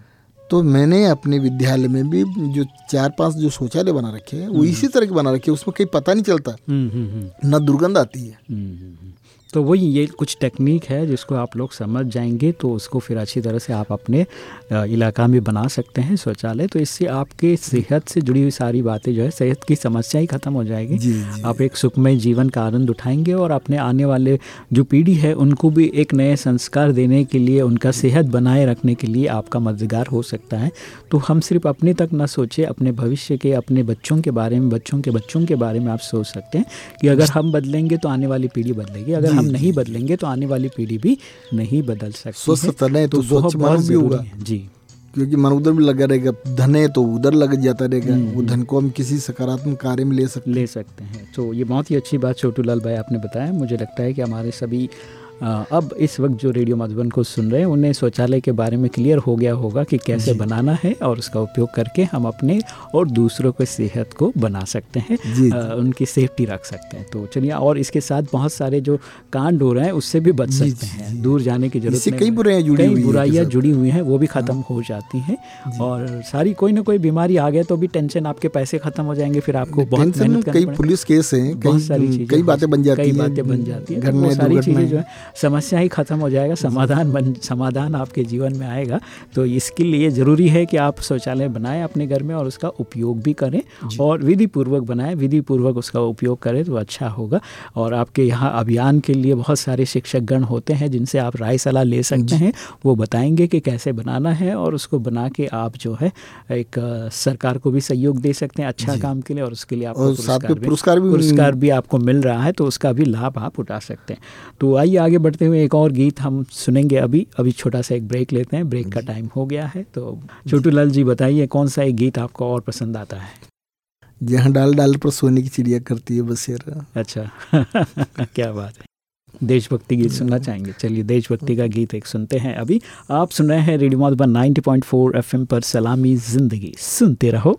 तो मैंने अपने विद्यालय में भी जो चार पाँच जो शौचालय बना रखे हैं वो इसी तरह के बना रखे हैं उसमें कहीं पता नहीं चलता। हम्म, हम्म, हम्म। न दुर्गंध आती है। हम्म, हम्म, हम्म। तो वही ये कुछ टेक्निक है जिसको आप लोग समझ जाएँगे तो उसको फिर अच्छी तरह से आप अपने इलाका में बना सकते हैं शौचालय। तो इससे आपके सेहत से जुड़ी हुई सारी बातें जो है सेहत की समस्या ही खत्म हो जाएगी। जी, जी। आप एक सुखमय जीवन का आनंद उठाएँगे और अपने आने वाले जो पीढ़ी है उनको भी एक नए संस्कार देने के लिए उनका सेहत बनाए रखने के लिए आपका मददगार हो सकता है। तो हम सिर्फ़ अपने तक ना सोचें अपने भविष्य के अपने बच्चों के बारे में बच्चों के बच्चों के बारे में आप सोच सकते हैं कि अगर हम बदलेंगे तो आने वाली पीढ़ी बदलेगी। अगर हम नहीं बदलेंगे तो आने वाली पीढ़ी भी नहीं बदल सकती स्वस्थ तने तो स्वच्छ बहुत भी होगा। जी। क्योंकि मन उधर भी लगा रहेगा धन है तो उधर लग जाता रहेगा। हम्म, वो धन को हम किसी सकारात्मक कार्य में ले सकते ले सकते हैं। तो ये बहुत ही अच्छी बात छोटू लाल भाई आपने बताया। मुझे लगता है कि हमारे सभी अब इस वक्त जो रेडियो मधुबन को सुन रहे हैं उन्हें शौचालय के बारे में क्लियर हो गया होगा कि कैसे बनाना है और उसका उपयोग करके हम अपने और दूसरों के सेहत को बना सकते हैं उनकी सेफ्टी रख सकते हैं। तो चलिए और इसके साथ बहुत सारे जो कांड हो रहे हैं उससे भी बच सकते हैं। दूर जाने की ज़रूरत नहीं कई है। बुराइयाँ जुड़ी कई हुई हैं बुराइयाँ। जुड़ी हुई हैं वो भी खत्म हो जाती हैं और सारी कोई ना कोई बीमारी आ गया तो भी टेंशन आपके पैसे खत्म हो जाएँगे फिर आपको बहुत मेहनत कई पुलिस केस हैं बहुत सारी कई चीज़ें कई बातें बन जाती कई हैं बातें बन जाती हैं। तो घटनाएँ वो सारी चीज़ें जो है समस्या ही खत्म हो जाएगा समाधान बन समाधान आपके जीवन में आएगा। तो इसके लिए ज़रूरी है कि आप शौचालय बनाएँ अपने घर में और उसका उपयोग भी करें और विधि पूर्वक बनाएँ विधि पूर्वक उसका उपयोग करें तो अच्छा होगा। और आपके यहाँ अभियान के लिए बहुत सारे शिक्षक गण होते हैं जिनसे आप राय सलाह ले सकते हैं। वो बताएँगे कि कैसे बनाना है और उसको बना के आप जो है एक सरकार को भी सहयोग दे सकते हैं अच्छा काम के लिए और उसके लिए आपको भी- पुरस्कार भी आपको मिल रहा है तो उसका भी लाभ आप उठा सकते हैं। तो आइए आगे बढ़ते हुए एक और गीत हम सुनेंगे अभी। अभी छोटा सा एक ब्रेक लेते हैं। ब्रेक का टाइम हो गया है। तो छोटू लाल जी बताइए कौन सा एक गीत आपको और पसंद आता है? जहाँ डाल डाल पर सोने की चिड़िया करती है बसेरा। अच्छा। (laughs) क्या बात है। देशभक्ति गीत सुनना चाहेंगे। चलिए देशभक्ति का गीत एक सुनते हैं अभी। आप सुन रहे हैं रेडियो मधुबन 90.4 एफएम पर सलामी ज़िंदगी। सुनते रहो।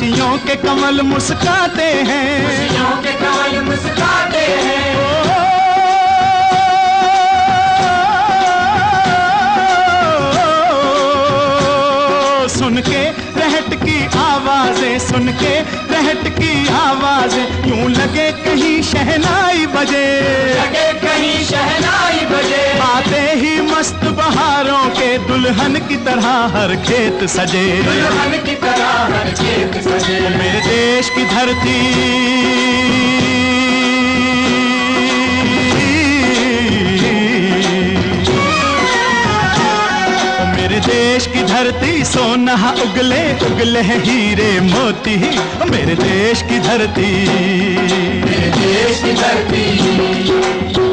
खुशियों के कमल मुस्काते हैं। दुल्हन की तरह हर खेत सजे। दुल्हन की तरह हर खेत सजे। मेरे देश की धरती। देश की धरती सोना उगले उगले हीरे मोती। मेरे देश की धरती। मेरे देश की धरती।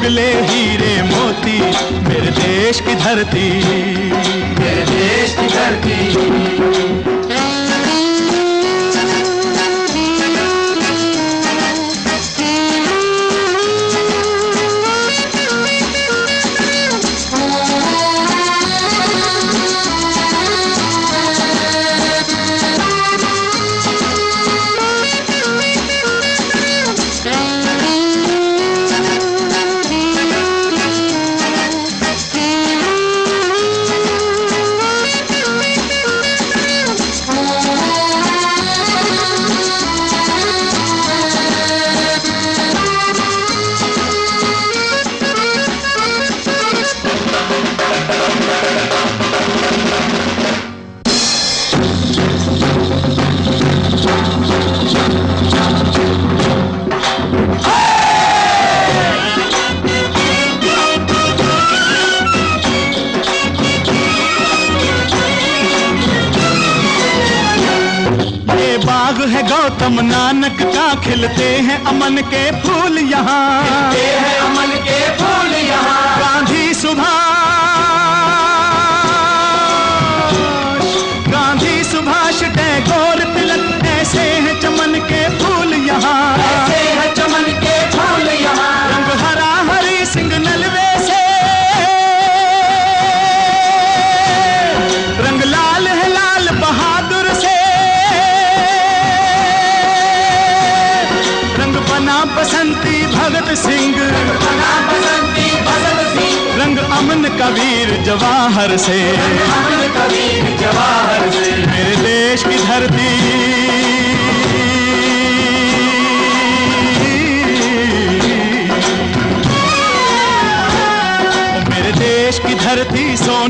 उगले हीरे मोती मेरे देश की धरती। मेरे देश की धरती।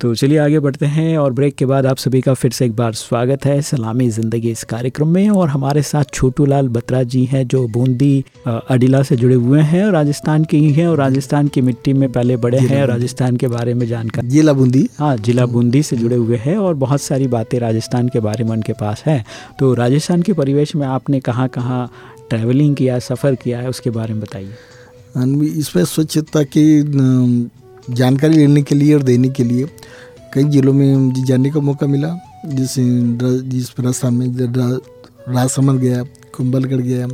तो चलिए आगे बढ़ते हैं और ब्रेक के बाद आप सभी का फिर से एक बार स्वागत है सलामी ज़िंदगी इस कार्यक्रम में और हमारे साथ छोटू लाल बत्रा जी हैं जो बूंदी अडिला से जुड़े हुए हैं और राजस्थान के ही हैं और राजस्थान की मिट्टी में पहले बड़े हैं और राजस्थान के बारे में जानकर। जिला बूंदी। हाँ जिला बूंदी से जुड़े हुए हैं और बहुत सारी बातें राजस्थान के बारे में उनके पास है। तो राजस्थान के परिवेश में आपने कहाँ कहाँ ट्रैवलिंग किया सफ़र किया है उसके बारे में बताइए। इसमें स्वच्छता की जानकारी लेने के लिए और देने के लिए कई जिलों में मुझे जाने का मौका मिला। जैसे जिस राजस्थान में राजसमंद गया कुंभलगढ़ गया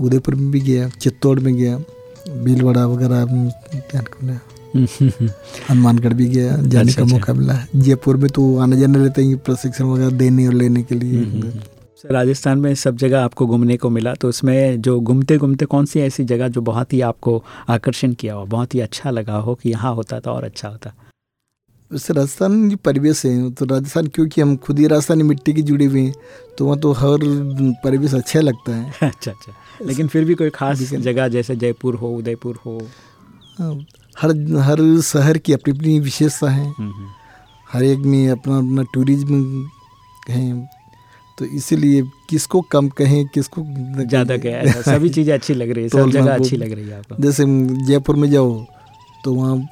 उदयपुर में भी गया चित्तौड़ में गया भीलवाड़ा वगैरह (laughs) हनुमानगढ़ भी गया जाने अच्छा, का अच्छा। मौका मिला। जयपुर में तो आने जाने रहते हैं प्रशिक्षण वगैरह देने और लेने के लिए। सर, राजस्थान में सब जगह आपको घूमने को मिला तो उसमें जो घूमते घूमते कौन सी ऐसी जगह जो बहुत ही आपको आकर्षण किया हो बहुत ही अच्छा लगा हो कि यहाँ होता तो और अच्छा होता? वैसे राजस्थान जो परिवेश है तो राजस्थान क्योंकि हम खुद ही राजस्थानी मिट्टी की जुड़ी हुई हैं तो वहाँ तो हर परिवेश अच्छा लगता है। (laughs) अच्छा अच्छा। लेकिन फिर भी कोई खास जगह जैसे जयपुर हो उदयपुर हो? हाँ, हर हर शहर की अपनी अपनी विशेषता है। हम्म, हम्म। हर एक में अपना अपना टूरिज़्म है। तो इसीलिए किसको कम कहें किसको ज़्यादा कहें। (laughs) सभी चीज़ें अच्छी लग रही है सब जगह अच्छी लग रही है आपको जैसे जयपुर में जाओ तो वहाँ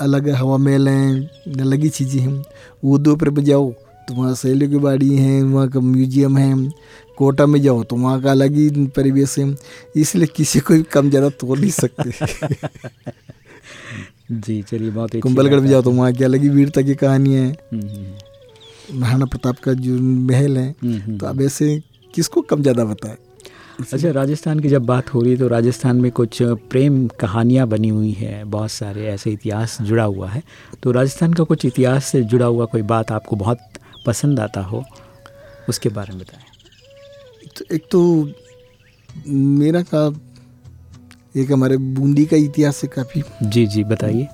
अलग हवा महल हैं अलग ही चीज़ें हैं। उदयपुर में जाओ तो वहाँ सैलियों की बाड़ी है वहाँ का म्यूज़ियम है। कोटा में जाओ तो वहाँ का अलग ही परिवेश है। इसलिए किसी को भी कम ज़्यादा तोड़ नहीं सकते। (laughs) जी चलिए बहुत अच्छी कुंभलगढ़ में जाओ तो वहाँ की अलग ही वीरता की कहानी है। हम्म, हम्म, महाराणा प्रताप का जो महल है हम्म, हम्म। तो अब ऐसे किसको कम ज़्यादा बताए? अच्छा राजस्थान की जब बात हो रही है तो राजस्थान में कुछ प्रेम कहानियाँ बनी हुई हैं बहुत सारे ऐसे इतिहास जुड़ा हुआ है। तो राजस्थान का कुछ इतिहास से जुड़ा हुआ कोई बात आपको बहुत पसंद आता हो उसके बारे में बताएँ। तो एक तो मेरा का एक हमारे बूंदी का इतिहास है काफ़ी जी जी बताइए।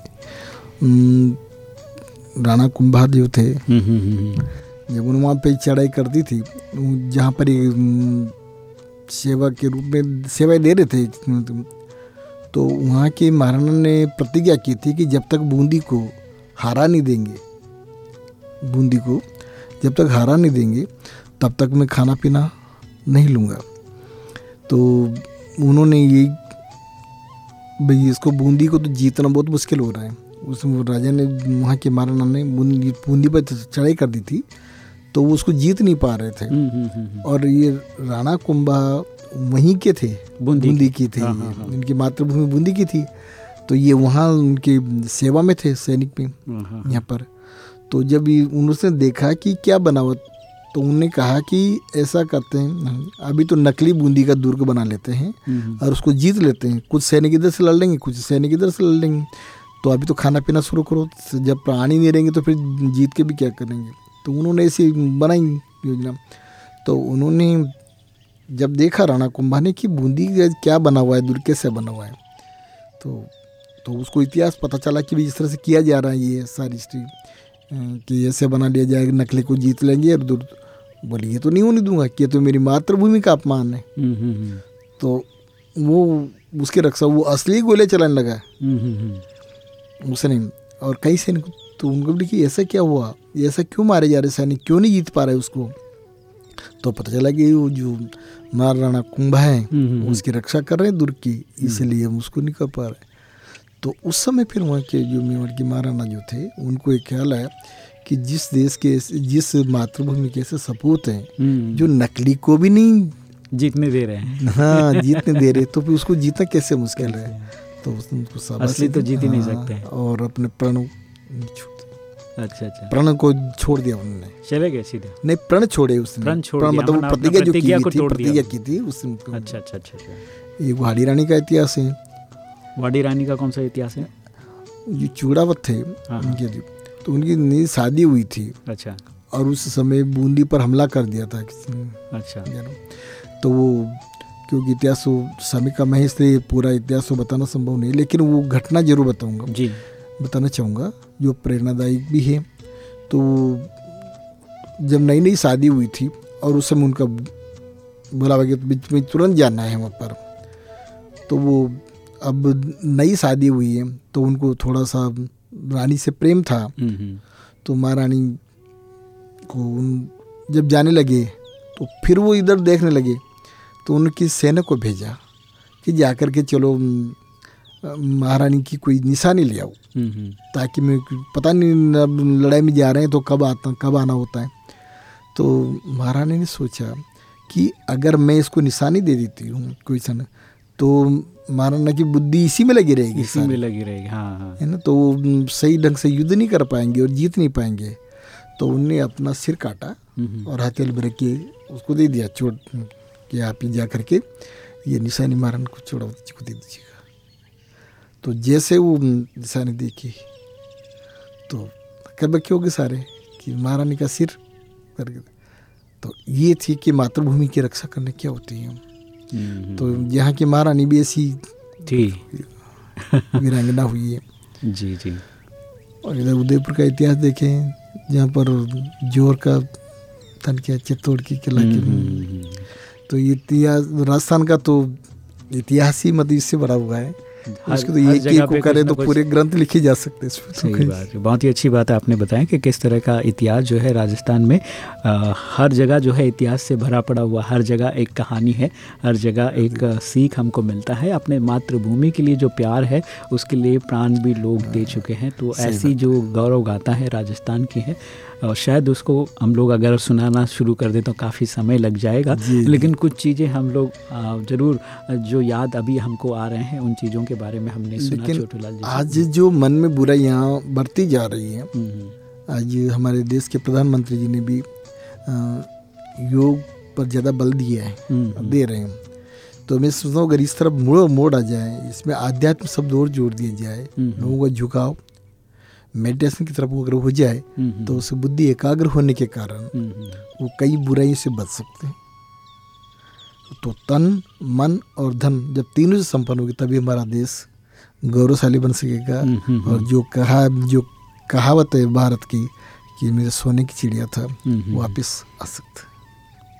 राणा कुंभार जो थे। हम्म, हम्म, हम्म, जब उन्होंने वहाँ पे चढ़ाई करती थी जहाँ पर सेवा के रूप में सेवाएँ दे रहे थे तो वहाँ के महाराणा ने प्रतिज्ञा की थी कि जब तक बूंदी को हारा नहीं देंगे बूंदी को जब तक हारा नहीं देंगे तब तक मैं खाना पीना नहीं लूँगा। तो उन्होंने ये भाई इसको बूंदी को तो जीतना बहुत मुश्किल हो रहा है। उस राजा ने वहाँ के महाराणा ने बूंदी बूंदी पर चढ़ाई कर दी थी तो वो उसको जीत नहीं पा रहे थे। हम्म, हम्म, हम्म। और ये राणा कुंभा वहीं के थे बूंदी बूंदी की। थे हाँ, हाँ, हाँ। इनकी मातृभूमि बूंदी की थी तो ये वहाँ उनके सेवा में थे सैनिक में हाँ, यहाँ पर। तो जब उन्होंने देखा कि क्या बनावट तो उन्होंने कहा कि ऐसा करते हैं अभी तो नकली बूंदी का दुर्ग बना लेते हैं और उसको जीत लेते हैं। कुछ सैनिक इधर से लड़ लेंगे कुछ सैनिक इधर से लड़ लेंगे। तो अभी तो खाना पीना शुरू करो जब प्राणी नहीं रहेंगे तो फिर जीत के भी क्या करेंगे? तो उन्होंने ऐसी बनाई योजना। तो उन्होंने जब देखा राणा कुंभा ने कि बूंदी क्या बना हुआ है दुर्ग कैसे बना हुआ है तो तो उसको इतिहास पता चला कि भी इस तरह से किया जा रहा है ये सारी हिस्ट्री कि ऐसे बना लिया जाएगा नकली को जीत लेंगे और दुर्ग बोले ये तो नहीं होने दूँगा कि ये तो मेरी मातृभूमि का अपमान है। हम्म, हम्म, हम्म, तो वो उसके रक्षा वो असली गोले चलाने लगा हम्म, हम्म, हम्म। उसने और कई सैनिक तो उनको बोले कि ऐसा क्या हुआ? ऐसा क्यों मारे जा रहे सैनिक क्यों नहीं जीत पा रहे उसको? तो पता चला कि वो जो महाराणा कुंभा है हम्म, हम्म। उसकी रक्षा कर रहे हैं दुर्ग की इसलिए हम उसको नहीं कर पा रहे। तो उस समय फिर वहाँ के जो मेवाड़ के महाराणा जो थे उनको एक ख्याल आया कि जिस देश के जिस मातृभूमि के ऐसे सपूत हैं हम्म, जो नकली को भी नहीं जीतने दे रहे हैं। हाँ जीतने दे रहे तो फिर उसको जीतना कैसे मुश्किल है? (laughs) तो उनको शाबाशी असली तो जीत ही नहीं हाँ, सकते। और अपने प्रण अच्छा अच्छा। प्रण को छोड़ दिया उन्होंने। चले गए सीधे? नहीं प्रण छोड़े उसने प्रण छोड़ दिया, मतलब मतलब प्रतिज्ञा जो की थी प्रतिज्ञा की थी उसने अच्छा अच्छा अच्छा अच्छा। ये गुहाड़ी रानी का इतिहास है। वाडी रानी का कौन सा इतिहास है? ये चूड़ावत थे हाँ। उनके तो उनकी शादी हुई थी। अच्छा। और उस समय बूंदी पर हमला कर दिया था किसी ने। अच्छा। तो वो क्योंकि इतिहास समय का महज से पूरा इतिहास बताना संभव नहीं लेकिन वो घटना ज़रूर बताऊँगा। जी। बताना चाहूँगा जो प्रेरणादायक भी है। तो जब नई नई शादी हुई थी और उस समय उनका बुलावा गया तो बीच में तुरंत जाना है वहाँ पर तो वो अब नई शादी हुई है तो उनको थोड़ा सा रानी से प्रेम था। हम्म, हम्म, तो महारानी को उन जब जाने लगे तो फिर वो इधर देखने लगे। तो उनकी सेना को भेजा कि जा कर के चलो महारानी की कोई निशानी ले आओ। हम्म, हम्म, ताकि मैं पता नहीं अब लड़ाई में जा रहे हैं तो कब आता कब आना होता है। तो महारानी ने सोचा कि अगर मैं इसको निशानी दे देती हूँ कोई सन तो महाराणा की बुद्धि इसी में लगी रहेगी इसी में लगी रहेगी हाँ हाँ। है ना? तो वो सही ढंग से युद्ध नहीं कर पाएँगे और जीत नहीं पाएँगे। तो उनने अपना सिर काटा हम्म, और हथेल भर के उसको दे दिया चोट कि आप ही जा करके ये निशानी महारानी को चोड़ा को दे दीजिएगा। तो जैसे वो निशानी देखी तो कब क्यों गए सारे कि महारानी का सिर करके तो ये थी कि मातृभूमि की रक्षा करने क्या होती है। तो यहाँ की महारानी भी ऐसी थी (laughs) वीरांगना हुई है। जी जी। और इधर उदयपुर का इतिहास देखें जहाँ पर ज़ोर का तन किया चित्तौड़ की किला के। तो इतिहास राजस्थान का तो इतिहास ही मतलब इससे बड़ा हुआ है। हर- उसके तो एक एक को करे तो पूरे ग्रंथ लिखे जा सकते हैं सही बात बहुत ही अच्छी बात है आपने बताया कि किस तरह का इतिहास जो है राजस्थान में आ, हर जगह जो है इतिहास से भरा पड़ा हुआ हर जगह एक कहानी है हर जगह एक सीख हमको मिलता है। अपने मातृभूमि के लिए जो प्यार है उसके लिए प्राण भी लोग दे चुके हैं। तो ऐसी जो गौरव गाथा है राजस्थान की है और शायद उसको हम लोग अगर सुनाना शुरू कर दें तो काफ़ी समय लग जाएगा। लेकिन कुछ चीज़ें हम लोग ज़रूर जो याद अभी हमको आ रहे हैं उन चीज़ों के बारे में हमने सुना छोटूलाल जी आज जो मन में बुराइयाँ बढ़ती जा रही हैं हम्म, हम्म। आज हमारे देश के प्रधानमंत्री जी ने भी योग पर ज़्यादा बल दिया है हम्म, दे रहे हैं तो मैं सोचता हूँ अगर इस तरफ़ मोड़ मोड़ आ जाए इसमें आध्यात्म शब्द और जोड़ दिया जाए। लोगों का झुकाव मेडिटेशन की तरफ़ अगर हो जाए तो उससे बुद्धि एकाग्र होने के कारण। वो कई बुराइयों से बच सकते हैं। तो तन मन और धन जब तीनों से संपन्न होगी तभी हमारा देश गौरवशाली बन सकेगा। और जो कहा जो कहावत है भारत की कि मेरे सोने की चिड़िया था। वापस आ सकता है।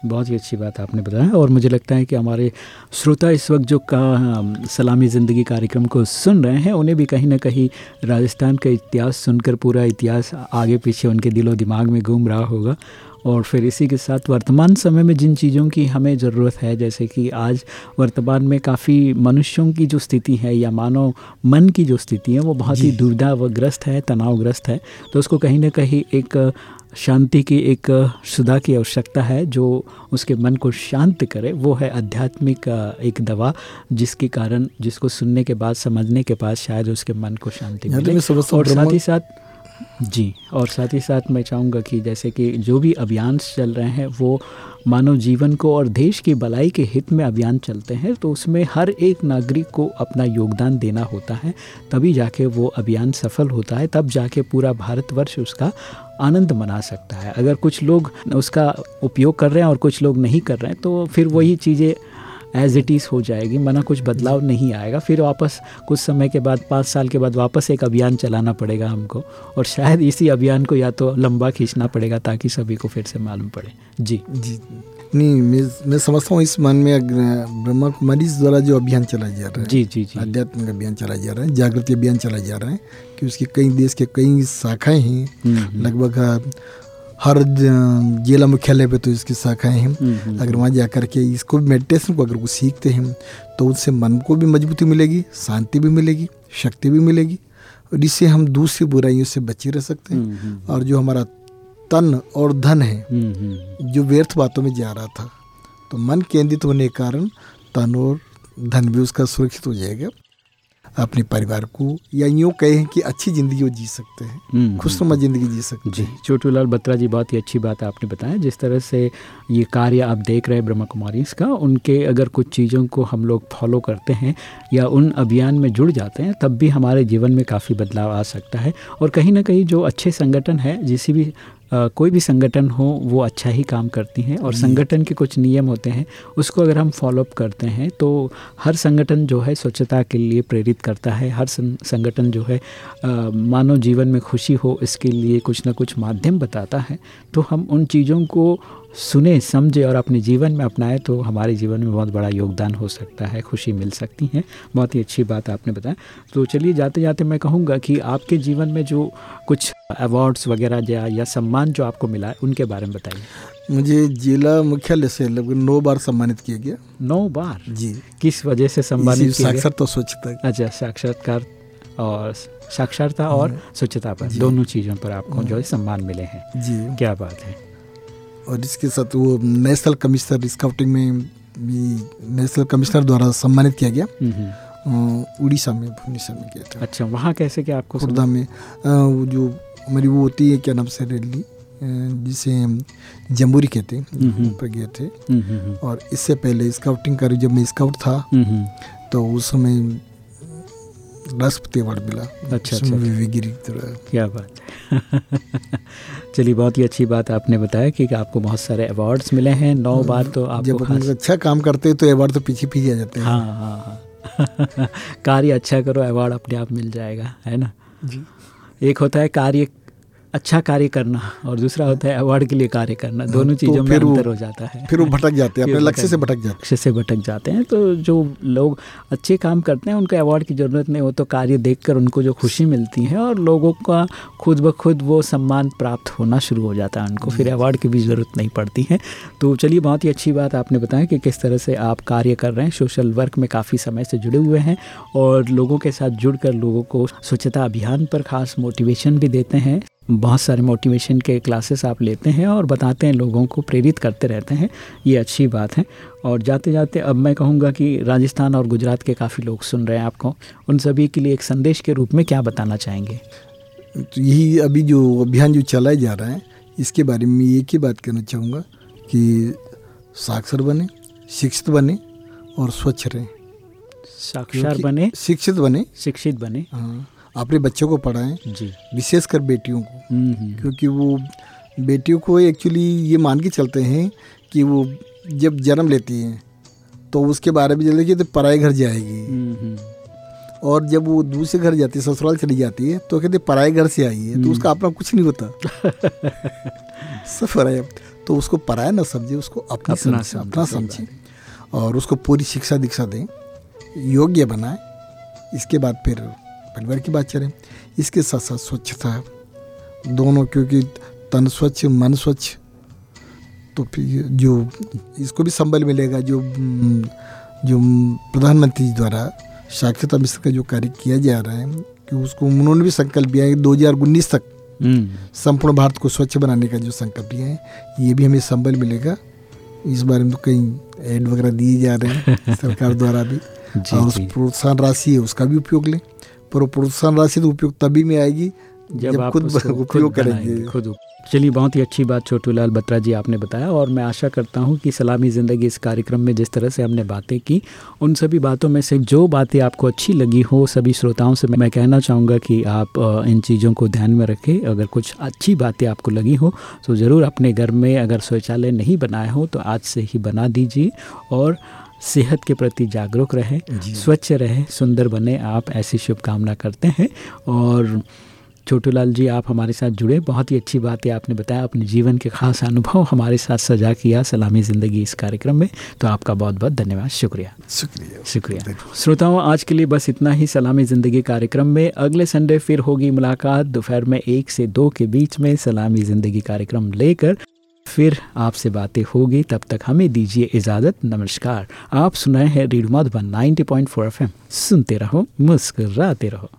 बहुत ही अच्छी बात आपने बताया और मुझे लगता है कि हमारे श्रोता इस वक्त जो का सलामी ज़िंदगी कार्यक्रम को सुन रहे हैं उन्हें भी कहीं ना कहीं राजस्थान का इतिहास सुनकर पूरा इतिहास आगे पीछे उनके दिलो दिमाग में घूम रहा होगा। और फिर इसी के साथ वर्तमान समय में जिन चीज़ों की हमें ज़रूरत है जैसे कि आज वर्तमान में काफ़ी मनुष्यों की जो स्थिति है या मानव मन की जो स्थिति है वो बहुत ही दुविधाग्रस्त है तनावग्रस्त है। तो उसको कहीं ना कहीं एक शांति की एक सुधा की आवश्यकता है जो उसके मन को शांत करे वो है आध्यात्मिक एक दवा जिसके कारण जिसको सुनने के बाद समझने के बाद शायद उसके मन को शांति तो मिले। और साथ ही साथ जी, और साथ ही साथ मैं चाहूँगा कि जैसे कि जो भी अभियान चल रहे हैं, वो मानव जीवन को और देश की भलाई के हित में अभियान चलते हैं तो उसमें हर एक नागरिक को अपना योगदान देना होता है, तभी जाके वो अभियान सफल होता है, तब जाके पूरा भारतवर्ष उसका आनंद मना सकता है। अगर कुछ लोग उसका उपयोग कर रहे हैं और कुछ लोग नहीं कर रहे हैं तो फिर वही चीज़ें एज इट इज़ हो जाएगी मना कुछ बदलाव नहीं आएगा। फिर वापस कुछ समय के बाद पाँच साल के बाद वापस एक अभियान चलाना पड़ेगा हमको और शायद इसी अभियान को या तो लंबा खींचना पड़ेगा ताकि सभी को फिर से मालूम पड़े। जी। जी। नहीं मैं मैं समझता हूँ इस मन में ब्रह्मा कुमारी द्वारा जो अभियान चलाया जा रहा है जी जी जी। आध्यात्मिक अभियान चलाया जा रहा है जागृति अभियान चलाया जा रहा है कि उसके कई देश के कई शाखाएँ हैं हम्म, लगभग हर जिला मुख्यालय पे तो इसकी शाखाएँ हैं। अगर वहाँ जा कर के इसको मेडिटेशन को अगर वो सीखते हैं तो उससे मन को भी मजबूती मिलेगी शांति भी मिलेगी शक्ति भी मिलेगी और इससे हम दूसरी बुराइयों से बचे रह सकते हैं। और जो हमारा तन और धन है जो व्यर्थ बातों में जा रहा था तो मन केंद्रित होने के कारण तन और धन भी उसका सुरक्षित हो जाएगा। अपने परिवार को या यूँ कहें कि अच्छी ज़िंदगी वो जी सकते हैं हम्म, खुशनुमा ज़िंदगी जी सकते जी छोटूलाल बत्रा जी बहुत ही अच्छी बात आपने बताया जिस तरह से ये कार्य आप देख रहे हैं ब्रह्मा कुमारी का उनके अगर कुछ चीज़ों को हम लोग फॉलो करते हैं या उन अभियान में जुड़ जाते हैं तब भी हमारे जीवन में काफ़ी बदलाव आ सकता है और कहीं ना कहीं जो अच्छे संगठन है जिस भी कोई भी संगठन हो वो अच्छा ही काम करती हैं और संगठन के कुछ नियम होते हैं उसको अगर हम फॉलोअप करते हैं तो हर संगठन जो है स्वच्छता के लिए प्रेरित करता है। हर संगठन जो है मानव जीवन में खुशी हो इसके लिए कुछ ना कुछ माध्यम बताता है। तो हम उन चीज़ों को सुने समझे और अपने जीवन में अपनाए तो हमारे जीवन में बहुत बड़ा योगदान हो सकता है खुशी मिल सकती है। बहुत ही अच्छी बात आपने बताया। तो चलिए जाते जाते मैं कहूँगा कि आपके जीवन में जो कुछ अवार्ड्स वगैरह या, या सम्मान जो आपको मिला है उनके बारे में बताइए। मुझे जिला मुख्यालय से लगभग नौ बार सम्मानित किया गया। नौ बार? जी। किस वजह से सम्मानित इसी किया गया? साक्षर तो स्वच्छता। अच्छा साक्षात्कार और साक्षरता और स्वच्छता पर। दोनों चीज़ों पर आपको जो है सम्मान मिले हैं। जी। क्या बात है। और इसके साथ वो नेशनल कमिश्नर स्काउटिंग में भी नेशनल कमिश्नर द्वारा सम्मानित किया गया हम्म, हम्म। उड़ीसा में भुवनेश्वर में किया था अच्छा वहाँ कैसे क्या आपको खुर्दा में वो जो हमारी वो होती है क्या नाम से रैली जिसे जम्बूरी कहते हैं हम्म। पर गए थे। और इससे पहले स्काउटिंग कर जब मैं स्काउट था। तो उस समय राष्ट्रपति अवार्ड मिला। अच्छा, अच्छा। गिरी। क्या बात। चलिए बहुत ही अच्छी बात आपने बताया कि आपको बहुत सारे अवार्ड्स मिले हैं। नौ बार तो आप जब खास अच्छा काम करते हैं तो अवार्ड तो पीछे पीछे आ जाते हैं। हाँ हाँ हाँ। (laughs) कार्य अच्छा करो अवार्ड अपने आप मिल जाएगा है ना? जी। एक होता है कार्य अच्छा कार्य करना और दूसरा होता है अवार्ड के लिए कार्य करना। दोनों तो चीज़ों में अंतर हो जाता है। फिर वो भटक जाते हैं अपने लक्ष्य से भटक- जाते हैं। लक्ष्य से भटक जाते हैं। तो जो लोग अच्छे काम करते हैं उनको अवार्ड की ज़रूरत नहीं वो तो कार्य देखकर उनको जो खुशी मिलती है और लोगों का खुद ब खुद वो सम्मान प्राप्त होना शुरू हो जाता है। उनको फिर अवार्ड की भी ज़रूरत नहीं पड़ती है। तो चलिए बहुत ही अच्छी बात आपने बताया कि किस तरह से आप कार्य कर रहे हैं। सोशल वर्क में काफ़ी समय से जुड़े हुए हैं और लोगों के साथ जुड़कर लोगों को स्वच्छता अभियान पर खास मोटिवेशन भी देते हैं। बहुत सारे मोटिवेशन के क्लासेस आप लेते हैं और बताते हैं लोगों को प्रेरित करते रहते हैं। ये अच्छी बात है। और जाते जाते अब मैं कहूँगा कि राजस्थान और गुजरात के काफ़ी लोग सुन रहे हैं आपको। उन सभी के लिए एक संदेश के रूप में क्या बताना चाहेंगे? तो यही अभी जो अभियान जो चलाया जा रहा है इसके बारे में एक ही बात करना चाहूँगा कि साक्षर बने शिक्षित बने और स्वच्छ रहें। साक्षर बने। शिक्षित बने। शिक्षित बने। हाँ। अपने बच्चों को पढ़ाएँ जी। विशेषकर बेटियों को। हम्म, हम्म, क्योंकि वो बेटियों को एक्चुअली ये मान के चलते हैं कि वो जब जन्म लेती हैं तो उसके बारे में जल्दी कि तो पराए घर जाएगी। हम्म, और जब वो दूसरे घर जाती है ससुराल चली जाती है तो कहते पराए घर से आई है तो उसका अपना कुछ नहीं होता। (laughs) सब पराया तो उसको पराया ना समझे उसको अपना समझे, अपना समझे। और उसको पूरी शिक्षा दीक्षा दें योग्य बनाए इसके बाद फिर परिवार की बात करें इसके साथ साथ स्वच्छता दोनों क्योंकि तन स्वच्छ मन स्वच्छ तो फिर जो इसको भी संबल मिलेगा जो जो प्रधानमंत्री जी द्वारा साक्षरता मिशन का जो कार्य किया जा रहा है कि उसको उन्होंने भी संकल्प लिया है दो हज़ार उन्नीस तक हम्म, संपूर्ण भारत को स्वच्छ बनाने का जो संकल्प लिया है ये भी हमें संबल मिलेगा। इस बारे में तो कई एड वगैरह दिए जा रहे हैं (laughs) सरकार द्वारा भी। जी, और उस प्रोत्साहन राशि है उसका भी उपयोग लें। पर वो प्रोत्साहन राशि तो उपयोग तभी में आएगी जब, आप खुद (laughs) उपयोग करेंगे। खुद चलिए बहुत ही अच्छी बात छोटू लाल बत्रा जी आपने बताया और मैं आशा करता हूँ कि सलामी ज़िंदगी इस कार्यक्रम में जिस तरह से हमने बातें की उन सभी बातों में से जो बातें आपको अच्छी लगी हो सभी श्रोताओं से मैं कहना चाहूँगा कि आप इन चीज़ों को ध्यान में रखें। अगर कुछ अच्छी बातें आपको लगी हो तो ज़रूर अपने घर में अगर शौचालय नहीं बनाए हो तो आज से ही बना दीजिए और सेहत के प्रति जागरूक रहें स्वच्छ रहें सुंदर बने आप ऐसी शुभकामना करते हैं। और छोटू लाल जी आप हमारे साथ जुड़े। बहुत ही अच्छी बात है आपने बताया अपने जीवन के खास अनुभव हमारे साथ सजा किया सलामी ज़िंदगी इस कार्यक्रम में। तो आपका बहुत बहुत धन्यवाद। शुक्रिया। शुक्रिया। शुक्रिया। श्रोताओं आज के लिए बस इतना ही। सलामी ज़िंदगी कार्यक्रम में अगले संडे फिर होगी मुलाकात। दोपहर में एक से दो के बीच में सलामी ज़िंदगी कार्यक्रम लेकर फिर आपसे बातें होगी, तब तक हमें दीजिए इजाज़त। नमस्कार। आप सुनाए हैं रेडियो मधुबन 90.4 एफएम। सुनते रहो, मुस्कराते रहो।